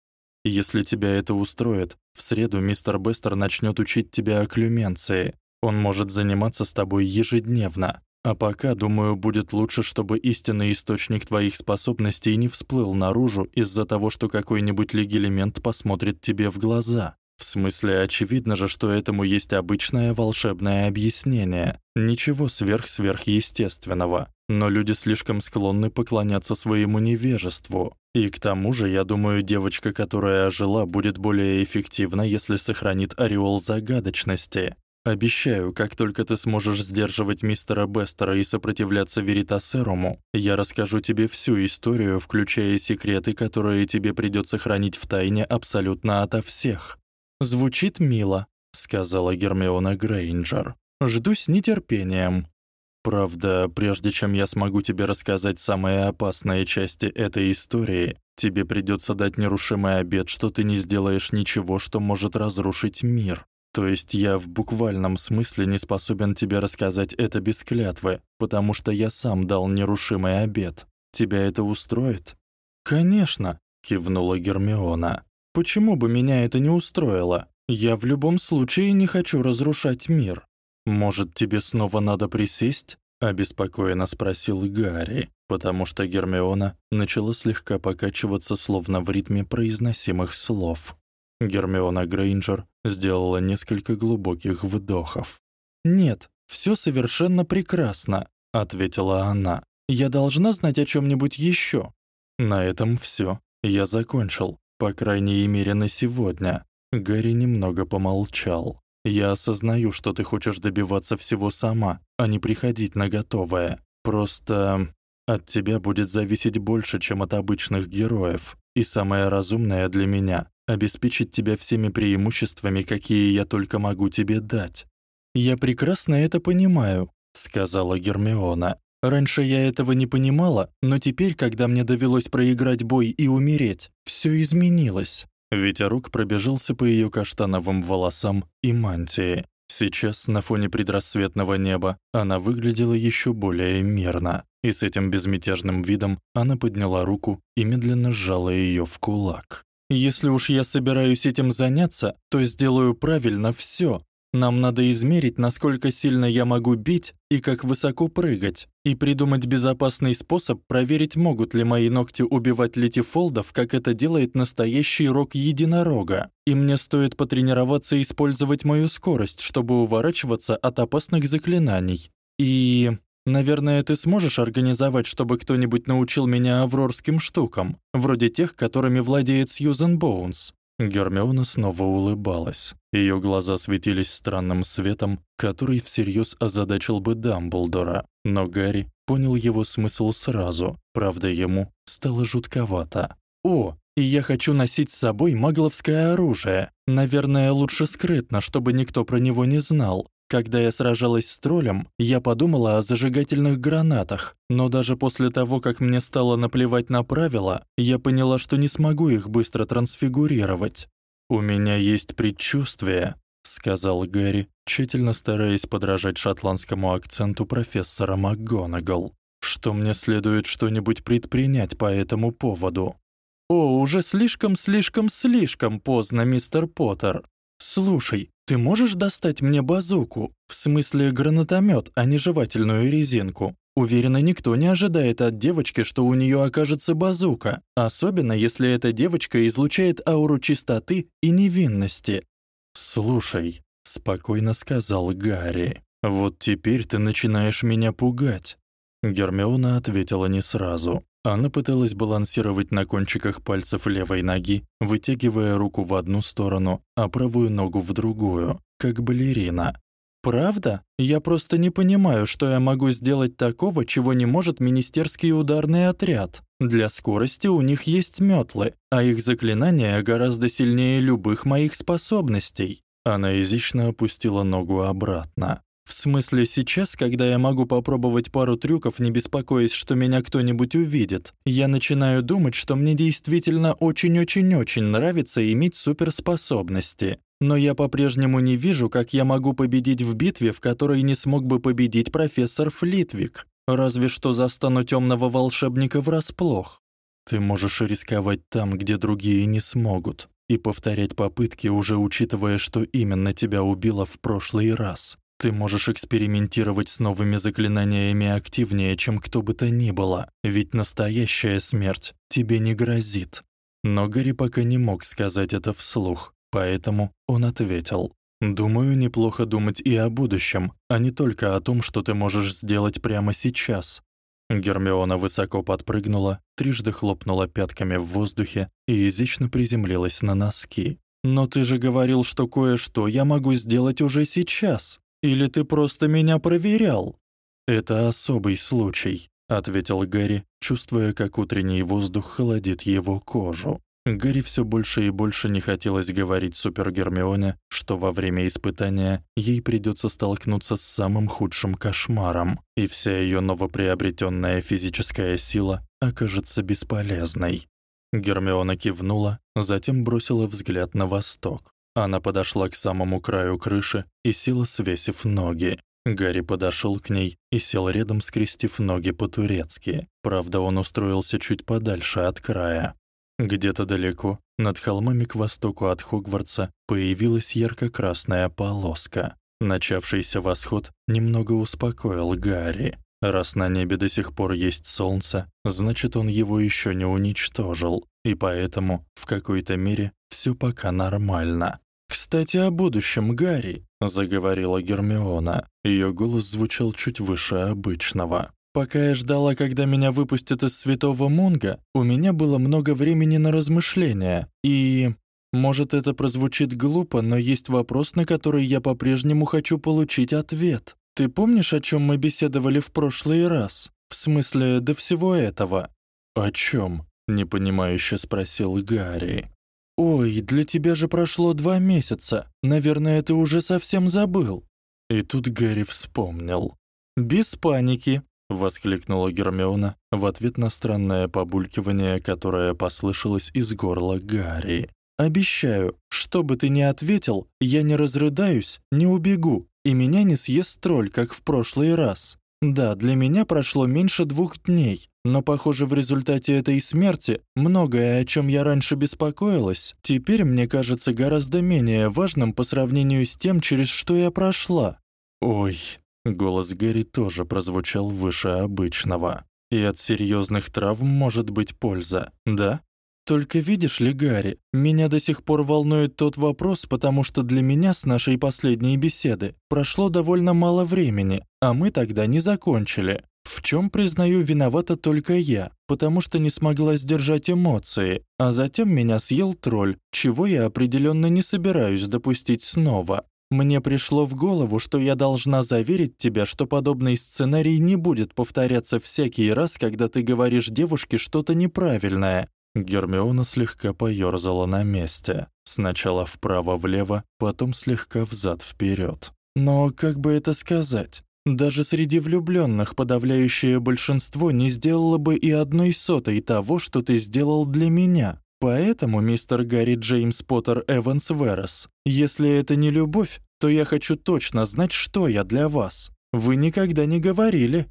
S1: Если тебя это устроит, в среду мистер Бестер начнёт учить тебя окклюменции. Он может заниматься с тобой ежедневно. А пока, думаю, будет лучше, чтобы истинный источник твоих способностей не всплыл наружу из-за того, что какой-нибудь легилемент посмотрит тебе в глаза. В смысле, очевидно же, что этому есть обычное волшебное объяснение. Ничего сверх-сверхъестественного. Но люди слишком склонны поклоняться своему невежеству. И к тому же, я думаю, девочка, которая ожила, будет более эффективна, если сохранит ореол загадочности. Обещаю, как только ты сможешь сдерживать мистера Бестера и сопротивляться Веритасеруму, я расскажу тебе всю историю, включая секреты, которые тебе придётся хранить в тайне абсолютно ото всех. Звучит мило, сказала Гермиона Грейнджер. Жду с нетерпением. Правда, прежде чем я смогу тебе рассказать самые опасные части этой истории, тебе придётся дать нерушимый обет, что ты не сделаешь ничего, что может разрушить мир. То есть я в буквальном смысле не способен тебе рассказать это без клятвы, потому что я сам дал нерушимый обет. Тебя это устроит? Конечно, кивнула Гермиона. Почему бы меня это не устроило? Я в любом случае не хочу разрушать мир. Может, тебе снова надо присесть? обеспокоенно спросил Гарри, потому что Гермиона начала слегка покачиваться словно в ритме произносимых слов. Гермиона Грейнджер сделала несколько глубоких вдохов. "Нет, всё совершенно прекрасно", ответила она. "Я должна знать о чём-нибудь ещё". На этом всё. Я закончил, по крайней мере, на сегодня. Гарри немного помолчал. Я осознаю, что ты хочешь добиваться всего сама, а не приходить на готовое. Просто от тебя будет зависеть больше, чем от обычных героев. И самое разумное для меня обеспечить тебя всеми преимуществами, какие я только могу тебе дать. Я прекрасно это понимаю,
S2: сказала Гермиона. Раньше я этого не понимала, но теперь, когда мне довелось проиграть бой и умереть, всё изменилось. Ветерок пробежался по её каштановым волосам и мантии. Сейчас, на фоне предрассветного неба, она выглядела ещё более мирно, и с этим безмятежным видом она подняла руку и медленно сжала её в кулак. Если уж я собираюсь этим заняться, то сделаю правильно всё, нам надо измерить, насколько сильно я могу бить и как высоко прыгать, и придумать безопасный способ проверить, могут ли мои ногти убивать летифолдов, как это делает настоящий рог единорога. И мне стоит потренироваться использовать мою скорость, чтобы уворачиваться от опасных заклинаний. И, наверное, ты сможешь организовать, чтобы кто-нибудь научил меня аврорским штукам, вроде тех, которыми владеет Сьюзен Боунс. Гермиона снова улыбалась. Её глаза светились странным светом, который всерьёз озадачил бы Дамблдора, но Гарри понял его смысл сразу. Правда, ему стало жутковато. О, и я хочу носить с собой магловское оружие. Наверное, лучше скрытно, чтобы никто про него не знал. Когда я сражалась с троллем, я подумала о зажигательных гранатах, но даже после того, как мне стало наплевать на правила, я поняла, что не смогу их быстро трансфигурировать. У меня есть предчувствие, сказал Гэри, тщательно стараясь подражать шотландскому акценту профессора МакГонагал, что мне следует что-нибудь предпринять по этому поводу. О, уже слишком-слишком-слишком поздно, мистер Поттер. Слушай, ты можешь достать мне базуку? В смысле гранатомёт, а не жевательную резинку. Уверена, никто не ожидает от девочки, что у неё окажется базука, особенно если эта девочка излучает ауру чистоты и невинности. Слушай, спокойно сказал Гарри. Вот теперь ты начинаешь меня пугать. Гермиона ответила не сразу. Она пыталась балансировать на кончиках пальцев левой ноги, вытягивая руку в одну сторону, а правую ногу в другую, как балерина. Правда? Я просто не понимаю, что я могу сделать такого, чего не может министерский ударный отряд. Для скорости у них есть мётлы, а их заклинания гораздо сильнее любых моих способностей. Она изящно опустила ногу обратно. В смысле, сейчас, когда я могу попробовать пару трюков, не беспокоясь, что меня кто-нибудь увидит, я начинаю думать, что мне действительно очень-очень-очень нравится иметь суперспособности. Но я по-прежнему не вижу, как я могу победить в битве, в которой не смог бы победить профессор Флитвик. Разве что застану тёмного волшебника врасплох. Ты можешь рисковать там, где другие не смогут, и повторять попытки, уже учитывая, что именно тебя убило в прошлый раз. Ты можешь экспериментировать с новыми заклинаниями активнее, чем кто бы то ни было, ведь настоящая смерть тебе не грозит. Но Гарри пока не мог сказать это вслух, поэтому он ответил: "Думаю, неплохо думать и о будущем, а не только о том, что ты можешь сделать прямо сейчас". Гермиона высоко подпрыгнула, трижды хлопнула пятками в воздухе и изящно приземлилась на носки. "Но ты же говорил, что кое-что я могу сделать уже сейчас". Или ты просто меня проверял? Это особый случай, ответил Гарри, чувствуя, как утренний воздух холодит его кожу. Гарри всё больше и больше не хотелось говорить Супер Гермионе, что во время испытания ей придётся столкнуться с самым худшим кошмаром, и вся её новоприобретённая физическая сила окажется бесполезной. Гермиона кивнула, затем бросила взгляд на восток. Она подошла к самому краю крыши и села, свесив ноги. Гарри подошёл к ней и сел рядом, скрестив ноги по-турецки. Правда, он устроился чуть подальше от края. Где-то далеко, над холмами к востоку от Хогвартса, появилась ярко-красная полоска. Начавшийся восход немного успокоил Гарри. Раз на небе до сих пор есть солнце, значит, он его ещё не уничтожил, и поэтому в какой-то мере всё пока нормально. «Кстати, о будущем, Гарри», — заговорила Гермиона. Её голос звучал чуть выше обычного. «Пока я ждала, когда меня выпустят из Святого Мунга, у меня было много времени на размышления. И... Может, это прозвучит глупо, но есть вопрос, на который я по-прежнему хочу получить ответ. Ты помнишь, о чём мы беседовали в прошлый раз? В смысле, до всего этого?» «О чём?» — непонимающе спросил Гарри. «Ой, для тебя же прошло два месяца. Наверное, ты уже совсем забыл». И тут Гарри вспомнил. без паники!» — воскликнула Гермиона в ответ на странное побулькивание, которое послышалось из горла Гарри. «Обещаю, что бы ты ни ответил, я не разрыдаюсь, не убегу, и меня не съест тролль, как в прошлый раз. Да, для меня прошло меньше двух дней, но, похоже, в результате этой смерти многое, о чем я раньше беспокоилась, теперь мне кажется гораздо менее важным по сравнению с тем, через что я прошла. Ой, голос Гэри тоже прозвучал выше обычного. И от серьезных травм может быть польза, да? Только видишь ли, Гарри, меня до сих пор волнует тот вопрос, потому что для меня с нашей последней беседы прошло довольно мало времени, а мы тогда не закончили. В чем признаю, виновата только я, потому что не смогла сдержать эмоции, а затем меня съел тролль, чего я определенно не собираюсь допустить снова. Мне пришло в голову, что я должна заверить тебя, что подобный сценарий не будет повторяться всякий раз, когда ты говоришь девушке что-то неправильное, Гермиона слегка поёрзала на месте, сначала вправо-влево, потом слегка взад вперёд. Но как бы это сказать? Даже среди влюблённых подавляющее большинство не сделало бы и одной сотой того, что ты сделал для меня. Поэтому, мистер Гарри Джеймс Поттер Эванс Верес, если это не любовь, то я хочу точно знать, что я для вас. Вы никогда не говорили.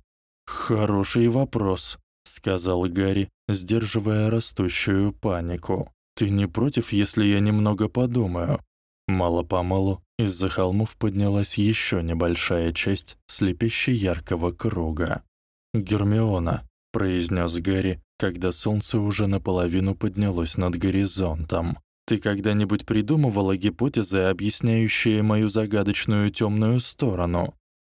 S2: Хороший вопрос, сказал Гарри, сдерживая растущую панику. Ты не против, если я немного подумаю? Мало-помалу из-за холмов поднялась ещё небольшая часть слепяще яркого круга. Гермиона произнёс Гарри, когда солнце уже наполовину поднялось над горизонтом. Ты когда-нибудь придумывала гипотезы, объясняющие мою загадочную тёмную сторону?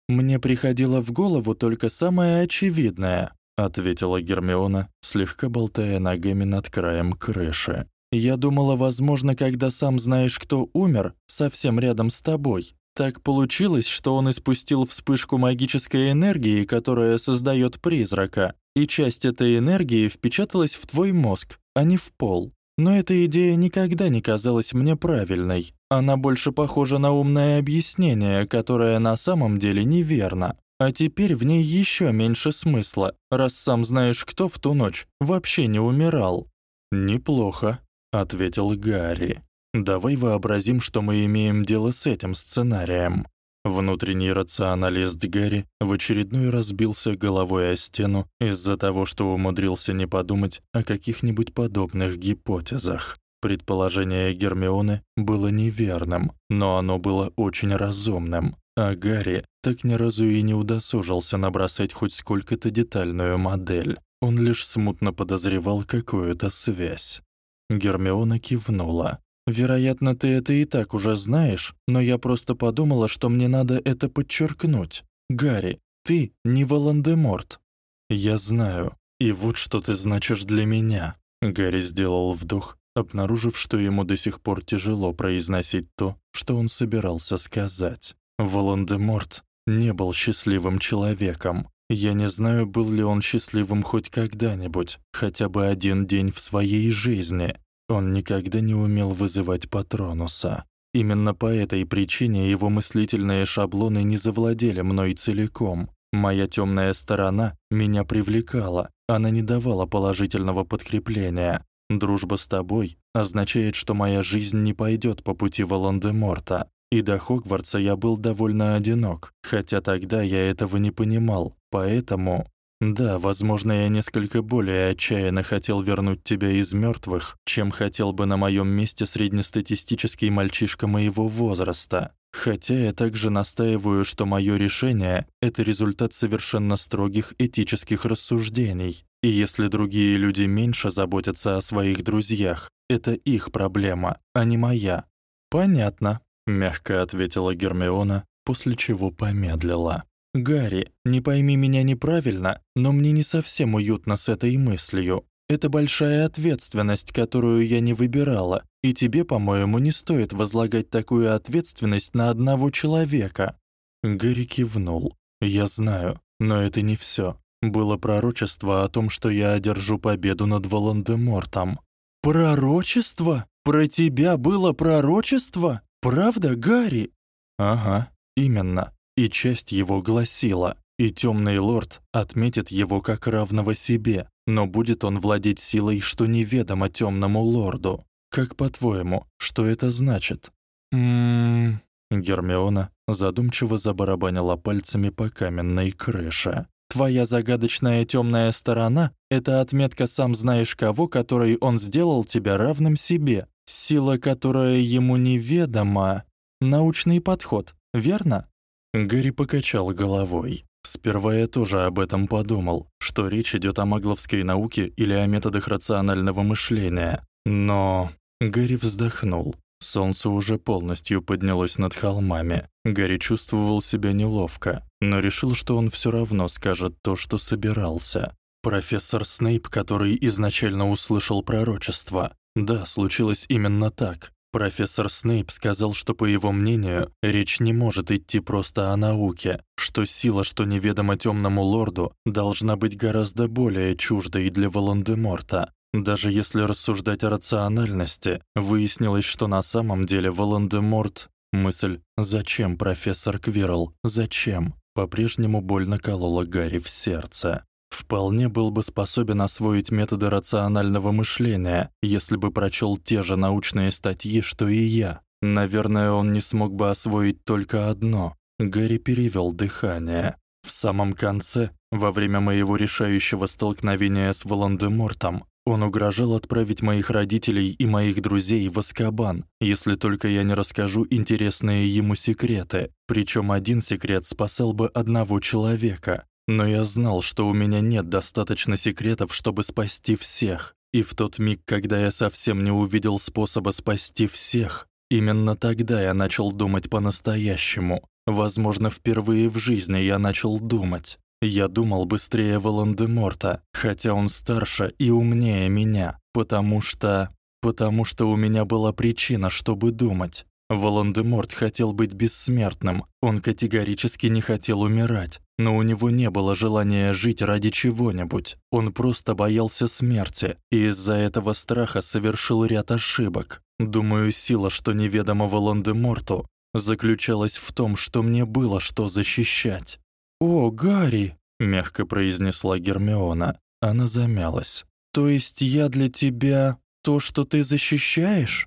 S2: Мне приходило в голову только самое очевидное ответила Гермиона, слегка болтая ногами над краем крыши. Я думала, возможно, когда сам знаешь, кто умер, совсем рядом с тобой. Так получилось, что он испустил вспышку магической энергии, которая создаёт призрака, и часть этой энергии впечаталась в твой мозг, а не в пол. Но эта идея никогда не казалась мне правильной. Она больше похожа на умное объяснение, которое на самом деле неверно. А теперь в ней ещё меньше смысла, раз сам знаешь, кто в ту ночь вообще не умирал. Неплохо, ответил Гарри. Давай вообразим, что мы имеем дело с этим сценарием. Внутренний рационалист Гарри в очередной раз бился головой о стену из-за того, что умудрился не подумать о каких-нибудь подобных гипотезах. Предположение Гермионы было неверным, но оно было очень разумным. А Гарри так ни разу и не удосужился набросать хоть сколько-то детальную модель. Он лишь смутно подозревал какую-то связь. Гермиона кивнула. Вероятно, ты это и так уже знаешь, но я просто подумала, что мне надо это подчеркнуть. Гарри, ты не Волан-де-Морт. Я знаю. И вот что ты значишь для меня. Гарри сделал вдох, обнаружив, что ему до сих пор тяжело произносить то, что он собирался сказать. Волан-де-Морт не был счастливым человеком. Я не знаю, был ли он счастливым хоть когда-нибудь, хотя бы один день в своей жизни. Он никогда не умел вызывать Патронуса. Именно по этой причине его мыслительные шаблоны не завладели мной целиком. Моя тёмная сторона меня привлекала, она не давала положительного подкрепления. Дружба с тобой означает, что моя жизнь не пойдёт по пути Волан-де-Морта. И до Хогвартса я был довольно одинок, хотя тогда я этого не понимал. Поэтому, да, возможно, я несколько более отчаянно хотел вернуть тебя из мёртвых, чем хотел бы на моём месте среднестатистический мальчишка моего возраста. Хотя я также настаиваю, что моё решение это результат совершенно строгих этических рассуждений. И если другие люди меньше заботятся о своих друзьях, это их проблема, а не моя. Понятно, мягко ответила Гермиона, после чего помедлила. Гарри, не пойми меня неправильно, но мне не совсем уютно с этой мыслью. Это большая ответственность, которую я не выбирала, и тебе, по-моему, не стоит возлагать такую ответственность на одного человека. Гарри кивнул. Я знаю, но это не всё. Было пророчество о том, что я одержу победу над Волан-де-Мортом. Пророчество? Про тебя было пророчество? Правда, Гарри? Ага, именно. И часть его гласила: и Тёмный лорд отметит его как равного себе, но будет он владеть силой, что неведомо Тёмному лорду. Как по-твоему, что это значит? Мм. Гермиона задумчиво забарабанила пальцами по каменной крыше. Твоя загадочная тёмная сторона это отметка сам знаешь кого, которой он сделал тебя равным себе. Сила, которая ему неведома. Научный подход, верно? Гарри покачал головой. Сперва я тоже об этом подумал, что речь идёт о магловской науке или о методах рационального мышления. Но Гарри вздохнул. Солнце уже полностью поднялось над холмами. Гарри чувствовал себя неловко, но решил, что он всё равно скажет то, что собирался. Профессор Снейп, который изначально услышал пророчество. Да, случилось именно так. Профессор Снейп сказал, что по его мнению, речь не может идти просто о науке, что сила, что неведома Тёмному лорду, должна быть гораздо более чуждой для Волан-де-Морта. Даже если рассуждать о рациональности, выяснилось, что на самом деле Волан-де-Морт мысль «Зачем, профессор Квирл? Зачем?» по-прежнему больно колола Гарри в сердце. Вполне был бы способен освоить методы рационального мышления, если бы прочёл те же научные статьи, что и я. Наверное, он не смог бы освоить только одно. Гарри перевёл дыхание. В самом конце, во время моего решающего столкновения с Волан-де-Мортом, он угрожал отправить моих родителей и моих друзей в Азкабан, если только я не расскажу интересные ему секреты. Причём один секрет спасал бы одного человека. Но я знал, что у меня нет достаточно секретов, чтобы спасти всех. И в тот миг, когда я совсем не увидел способа спасти всех, именно тогда я начал думать по-настоящему. Возможно, впервые в жизни я начал думать. Я думал быстрее Волан-де-Морта, хотя он старше и умнее меня, потому что потому что у меня была причина, чтобы думать. Волан-де-Морт хотел быть бессмертным. Он категорически не хотел умирать, но у него не было желания жить ради чего-нибудь. Он просто боялся смерти и из-за этого страха совершил ряд ошибок. Думаю, сила, что неведома Волан-де-Морту, заключалась в том, что мне было что защищать. «О, Гарри!» — мягко произнесла Гермиона. Она замялась. «То есть я для тебя то, что ты защищаешь?»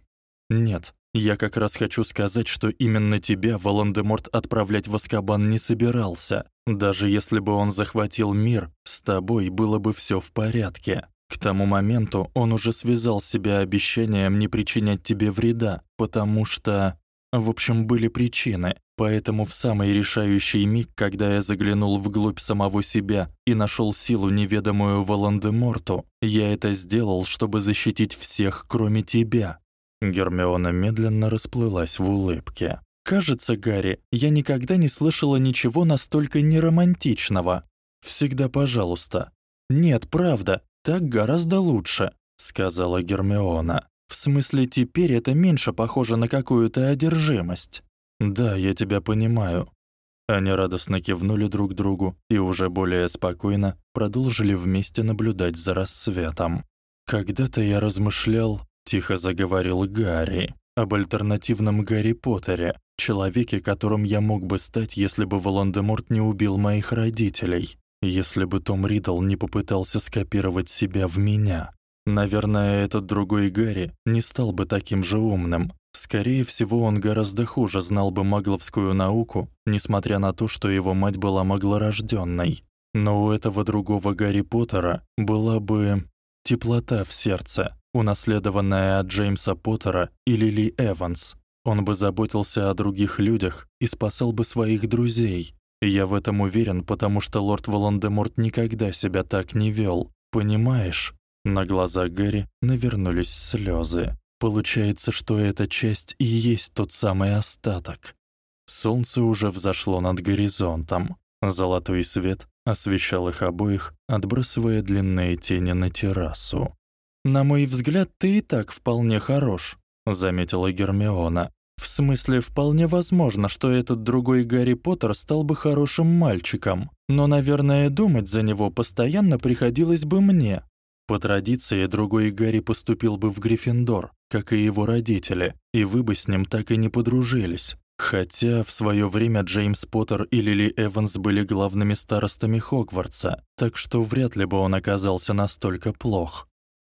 S2: «Нет, я как раз хочу сказать, что именно тебя Волан-де-Морт отправлять в Азкабан не собирался. Даже если бы он захватил мир, с тобой было бы всё в порядке. К тому моменту он уже связал себя обещанием не причинять тебе вреда, потому что в общем, были причины, поэтому в самый решающий миг, когда я заглянул вглубь самого себя и нашёл силу неведомую Волан-де-Морту, я это сделал, чтобы защитить всех, кроме тебя. Гермиона медленно расплылась в улыбке. Кажется, Гарри, я никогда не слышала ничего настолько неромантичного. Всегда, пожалуйста. Нет, правда, так гораздо лучше, сказала Гермиона. В смысле, теперь это меньше похоже на какую-то одержимость. Да, я тебя понимаю. Они радостно кивнули друг другу и уже более спокойно продолжили вместе наблюдать за рассветом. Когда-то я размышлял, тихо заговорил Гарри, об альтернативном Гарри Поттере, человеке, которым я мог бы стать, если бы Волан-де-Морт не убил моих родителей, если бы Том Риддл не попытался скопировать себя в меня. Наверное, этот другой Гарри не стал бы таким же умным. Скорее всего, он гораздо хуже знал бы магловскую науку, несмотря на то, что его мать была маглорождённой. Но у этого другого Гарри Поттера была бы теплота в сердце, унаследованная от Джеймса Поттера и Лили Эванс. Он бы заботился о других людях и спасал бы своих друзей. Я в этом уверен, потому что лорд Волан-де-Морт никогда себя так не вёл. Понимаешь? На глаза Гэри навернулись слёзы. Получается, что эта часть и есть тот самый остаток. Солнце уже взошло над горизонтом. Золотой свет освещал их обоих, отбрасывая длинные тени на террасу. На мой взгляд, ты и так вполне хорош, заметила Гермиона. В смысле, вполне возможно, что этот другой Гарри Поттер стал бы хорошим мальчиком, но, наверное, думать за него постоянно приходилось бы мне. По традиции, другой Гарри поступил бы в Гриффиндор, как и его родители, и вы бы с ним так и не подружились.
S1: Хотя в своё время Джеймс Поттер и Лили Эванс были главными старостами Хогвартса, так что вряд ли бы он оказался настолько плох.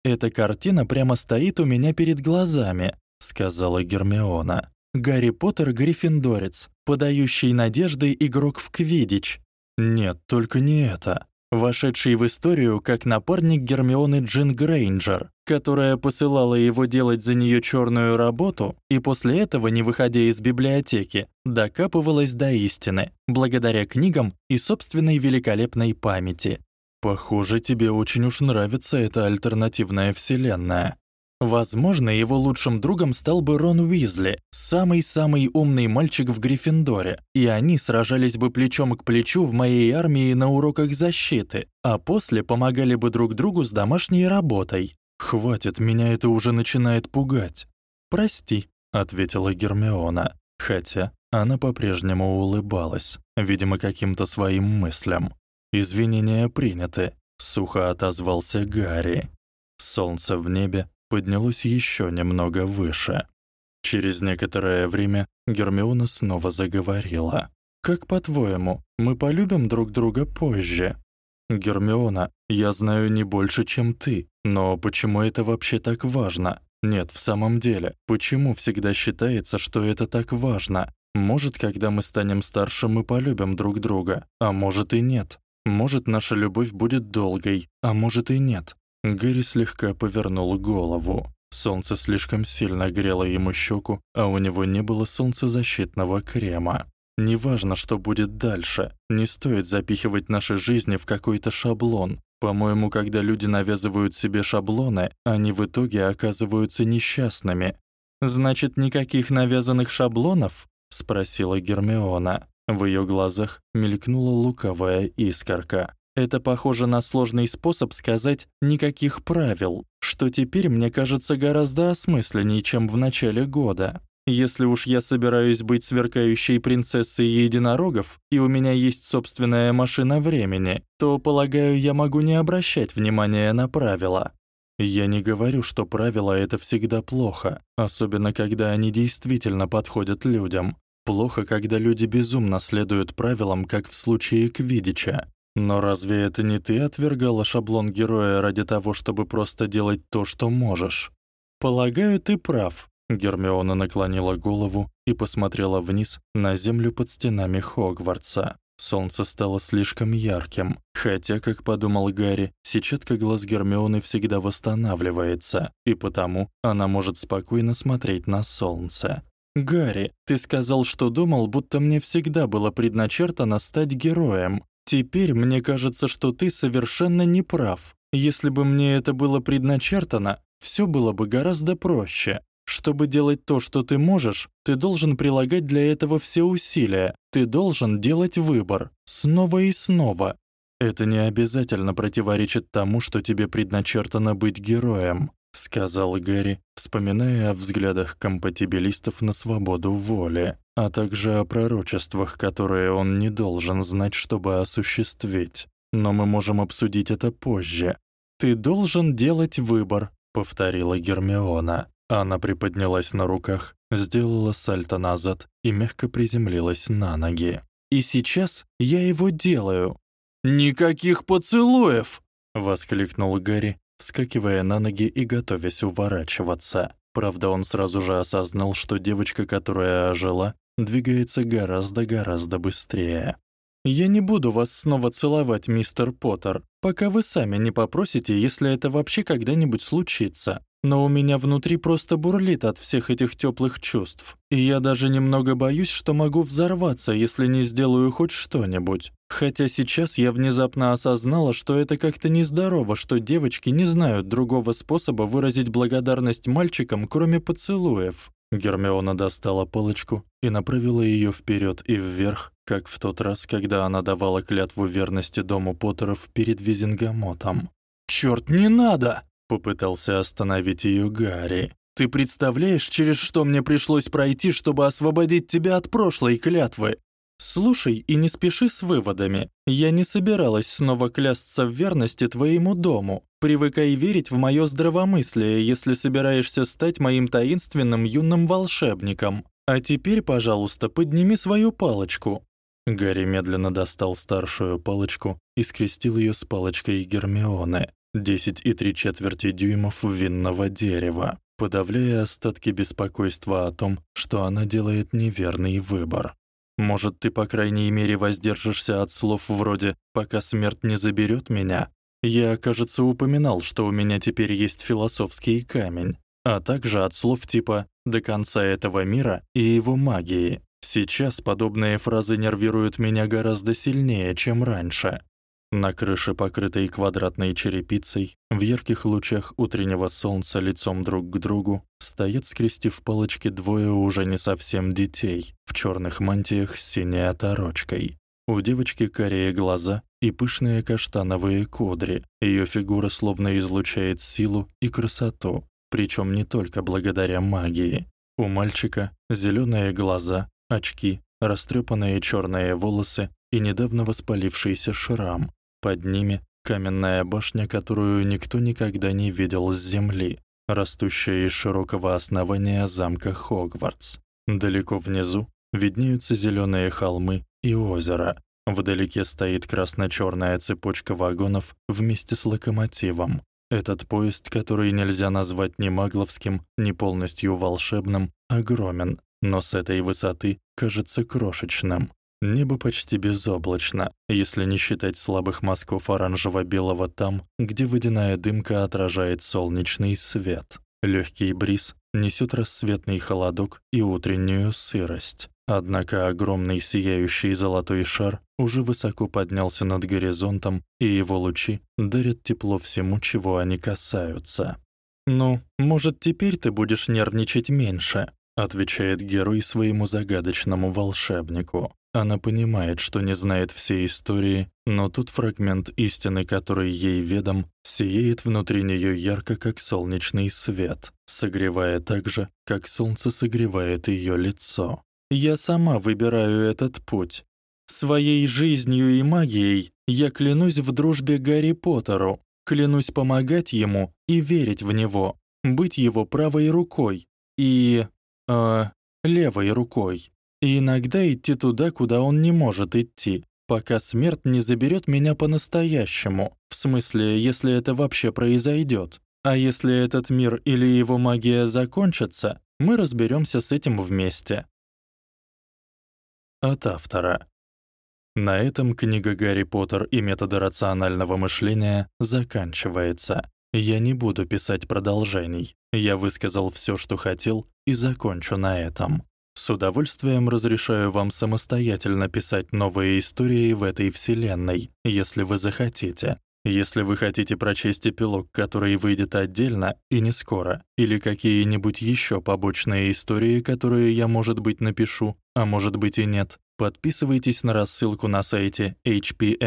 S2: Эта картина прямо стоит у меня перед глазами, сказала Гермиона. Гарри Поттер гриффиндорец, подающий надежды игрок в квиддич.
S1: Нет, только не это
S2: вошедший в историю как напарник Гермионы Джин Грейнджер, которая посылала его делать за неё чёрную работу и после этого, не выходя из библиотеки, докапывалась до истины, благодаря книгам и собственной великолепной памяти.
S1: Похоже, тебе очень уж нравится эта альтернативная вселенная.
S2: Возможно, его лучшим другом стал бы Рон Уизли, самый-самый умный мальчик в Гриффиндоре, и они сражались бы плечом к плечу в моей армии на уроках защиты, а после помогали бы друг другу с домашней работой.
S1: Хватит, меня это уже начинает пугать.
S2: Прости,
S1: ответила Гермиона, хотя она по-прежнему улыбалась, видимо, каким-то своим мыслям. Извинения приняты, сухо отозвался Гарри. Солнце в небе поднялось ещё немного выше. Через некоторое время Гермиона снова заговорила.
S2: Как по-твоему, мы полюбим друг друга позже?
S1: Гермиона, я знаю не больше, чем ты, но почему это вообще так важно? Нет, в самом деле, почему всегда считается, что это так важно? Может, когда мы станем старше, мы полюбим друг друга, а может и нет. Может, наша любовь будет долгой, а может и нет. Гэри слегка повернул голову. Солнце слишком сильно грело ему щеку, а у него не было солнцезащитного крема. Неважно, что будет дальше. Не стоит запихивать наши жизни в какой-то шаблон. По-моему, когда люди навязывают себе шаблоны, они в итоге оказываются несчастными.
S2: Значит, никаких навязанных шаблонов? спросила Гермиона.
S1: В её глазах мелькнула лукавая искорка.
S2: Это похоже на сложный способ сказать никаких правил, что теперь мне кажется гораздо осмысленнее, чем в начале года. Если уж я собираюсь быть сверкающей принцессой единорогов, и у меня есть собственная машина времени, то, полагаю, я могу не обращать внимания на правила.
S1: Я не говорю, что правила это всегда плохо, особенно когда они действительно подходят людям. Плохо, когда люди безумно следуют правилам, как в случае Квиддича. Но разве это не ты отвергала шаблон героя ради того, чтобы просто делать то, что можешь?
S2: Полагаю, ты прав.
S1: Гермиона наклонила голову и посмотрела вниз на землю под стенами Хогвартса. Солнце стало слишком ярким, хотя, как подумал Гарри, сетчатка глаз Гермионы всегда восстанавливается, и потому она может спокойно смотреть на солнце.
S2: Гарри, ты сказал, что думал, будто мне всегда было предначертано стать героем. Теперь мне кажется, что ты совершенно не прав. Если бы мне это было предначертано, всё было бы гораздо проще. Чтобы делать то, что ты можешь, ты должен прилагать для этого все усилия. Ты должен делать выбор снова и снова.
S1: Это не обязательно противоречит тому, что тебе предначертано быть героем, сказал Гэри, вспоминая о взглядах компатибилистов на свободу воли а также о пророчествах, которые он не должен знать, чтобы осуществить. Но мы можем обсудить это позже.
S2: Ты должен делать выбор, повторила Гермиона.
S1: Она приподнялась на руках, сделала сальто назад и мягко приземлилась на ноги.
S2: И сейчас я его делаю.
S3: Никаких поцелуев,
S1: воскликнул Гарри, вскакивая на ноги и готовясь уворачиваться. Правда, он сразу же осознал, что девочка, которая ожила, двигается гораздо-гораздо быстрее.
S2: Я не буду вас снова целовать, мистер Поттер, пока вы сами не попросите, если это вообще когда-нибудь случится. Но у меня внутри просто бурлит от всех этих тёплых чувств. И я даже немного боюсь, что могу взорваться, если не сделаю хоть что-нибудь. Хотя сейчас я внезапно осознала, что это как-то нездорово, что девочки не знают другого способа выразить благодарность мальчикам, кроме поцелуев.
S1: Гермиона достала палочку и направила её вперёд и вверх, как в тот раз, когда она давала клятву верности дому Поттеров перед Визингамотом.
S3: «Чёрт, не надо!»
S1: — попытался остановить её Гарри.
S3: «Ты представляешь, через что мне пришлось пройти, чтобы освободить тебя от прошлой клятвы?
S2: Слушай и не спеши с выводами. Я не собиралась снова клясться в верности твоему дому. Привыкай верить в моё здравомыслие, если собираешься стать моим таинственным юным волшебником.
S3: А теперь, пожалуйста, подними свою палочку.
S1: Гарри медленно достал старшую палочку и скрестил её с палочкой Гермионы, 10 и 3 четверти дюймов винного дерева, подавляя остатки беспокойства о том, что она делает неверный выбор. Может, ты по крайней мере воздержишься от слов вроде «пока смерть не заберёт меня»? Я, кажется, упоминал, что у меня теперь есть философский камень, а также от слов типа «до конца этого мира» и его магии. Сейчас подобные фразы нервируют меня гораздо сильнее, чем раньше. На крыше, покрытой квадратной черепицей, в ярких лучах утреннего солнца лицом друг к другу, стоят, скрестив палочки, двое уже не совсем детей в чёрных мантиях с синей оторочкой. У девочки карие глаза и пышные каштановые кудри. Её фигура словно излучает силу и красоту, причём не только благодаря магии. У мальчика зелёные глаза, очки, растрёпанные чёрные волосы и недавно воспалившийся шрам. Под ними каменная башня, которую никто никогда не видел с земли, растущая из широкого основания замка Хогвартс. Далеко внизу виднеются зелёные холмы и озеро. Вдалеке стоит красно-чёрная цепочка вагонов вместе с локомотивом. Этот поезд, который нельзя назвать ни магловским, ни полностью волшебным, огромен, но с этой высоты кажется крошечным. Небо почти безоблачно, если не считать слабых мазков оранжево-белого там, где водяная дымка отражает солнечный свет. Лёгкий бриз несёт рассветный холодок и утреннюю сырость. Однако огромный сияющий золотой шар уже высоко поднялся над горизонтом, и его лучи дарят тепло всему, чего они касаются.
S3: «Ну, может, теперь ты будешь нервничать меньше?» отвечает герой своему загадочному волшебнику. Она понимает, что не знает всей истории, но тут фрагмент истины, который ей ведом, сияет внутри неё ярко, как солнечный свет, согревая так же, как солнце согревает её лицо. Я сама выбираю этот путь. Своей жизнью и магией я клянусь в дружбе Гарри Поттеру, клянусь помогать ему и верить в него, быть его правой рукой и э, левой рукой, и иногда идти туда, куда он не может идти, пока смерть не заберет меня по-настоящему, в смысле, если это вообще произойдет. А если этот мир или его магия закончатся, мы разберемся с этим вместе.
S1: От автора. На этом книга Гарри Поттер и методы рационального мышления заканчивается. Я не буду писать продолжений. Я высказал всё, что хотел, и закончу на этом. С удовольствием разрешаю вам самостоятельно писать новые истории в этой вселенной, если вы захотите. Если вы хотите прочесть эпилог, который выйдет отдельно и не скоро, или какие-нибудь ещё побочные истории, которые я, может быть, напишу, а может быть и нет, подписывайтесь на рассылку на сайте hpmoa.com.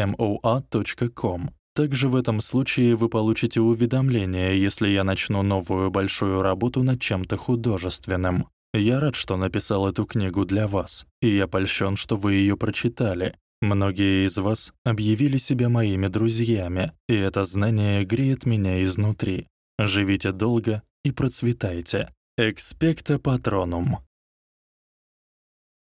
S1: Также в этом случае вы получите уведомление, если я начну новую большую работу над чем-то художественным. Я рад, что написал эту книгу для вас, и я польщён, что вы её прочитали. Многие из вас объявили себя моими друзьями, и это знание греет меня изнутри. Живите долго и процветайте. Экспекта патронум.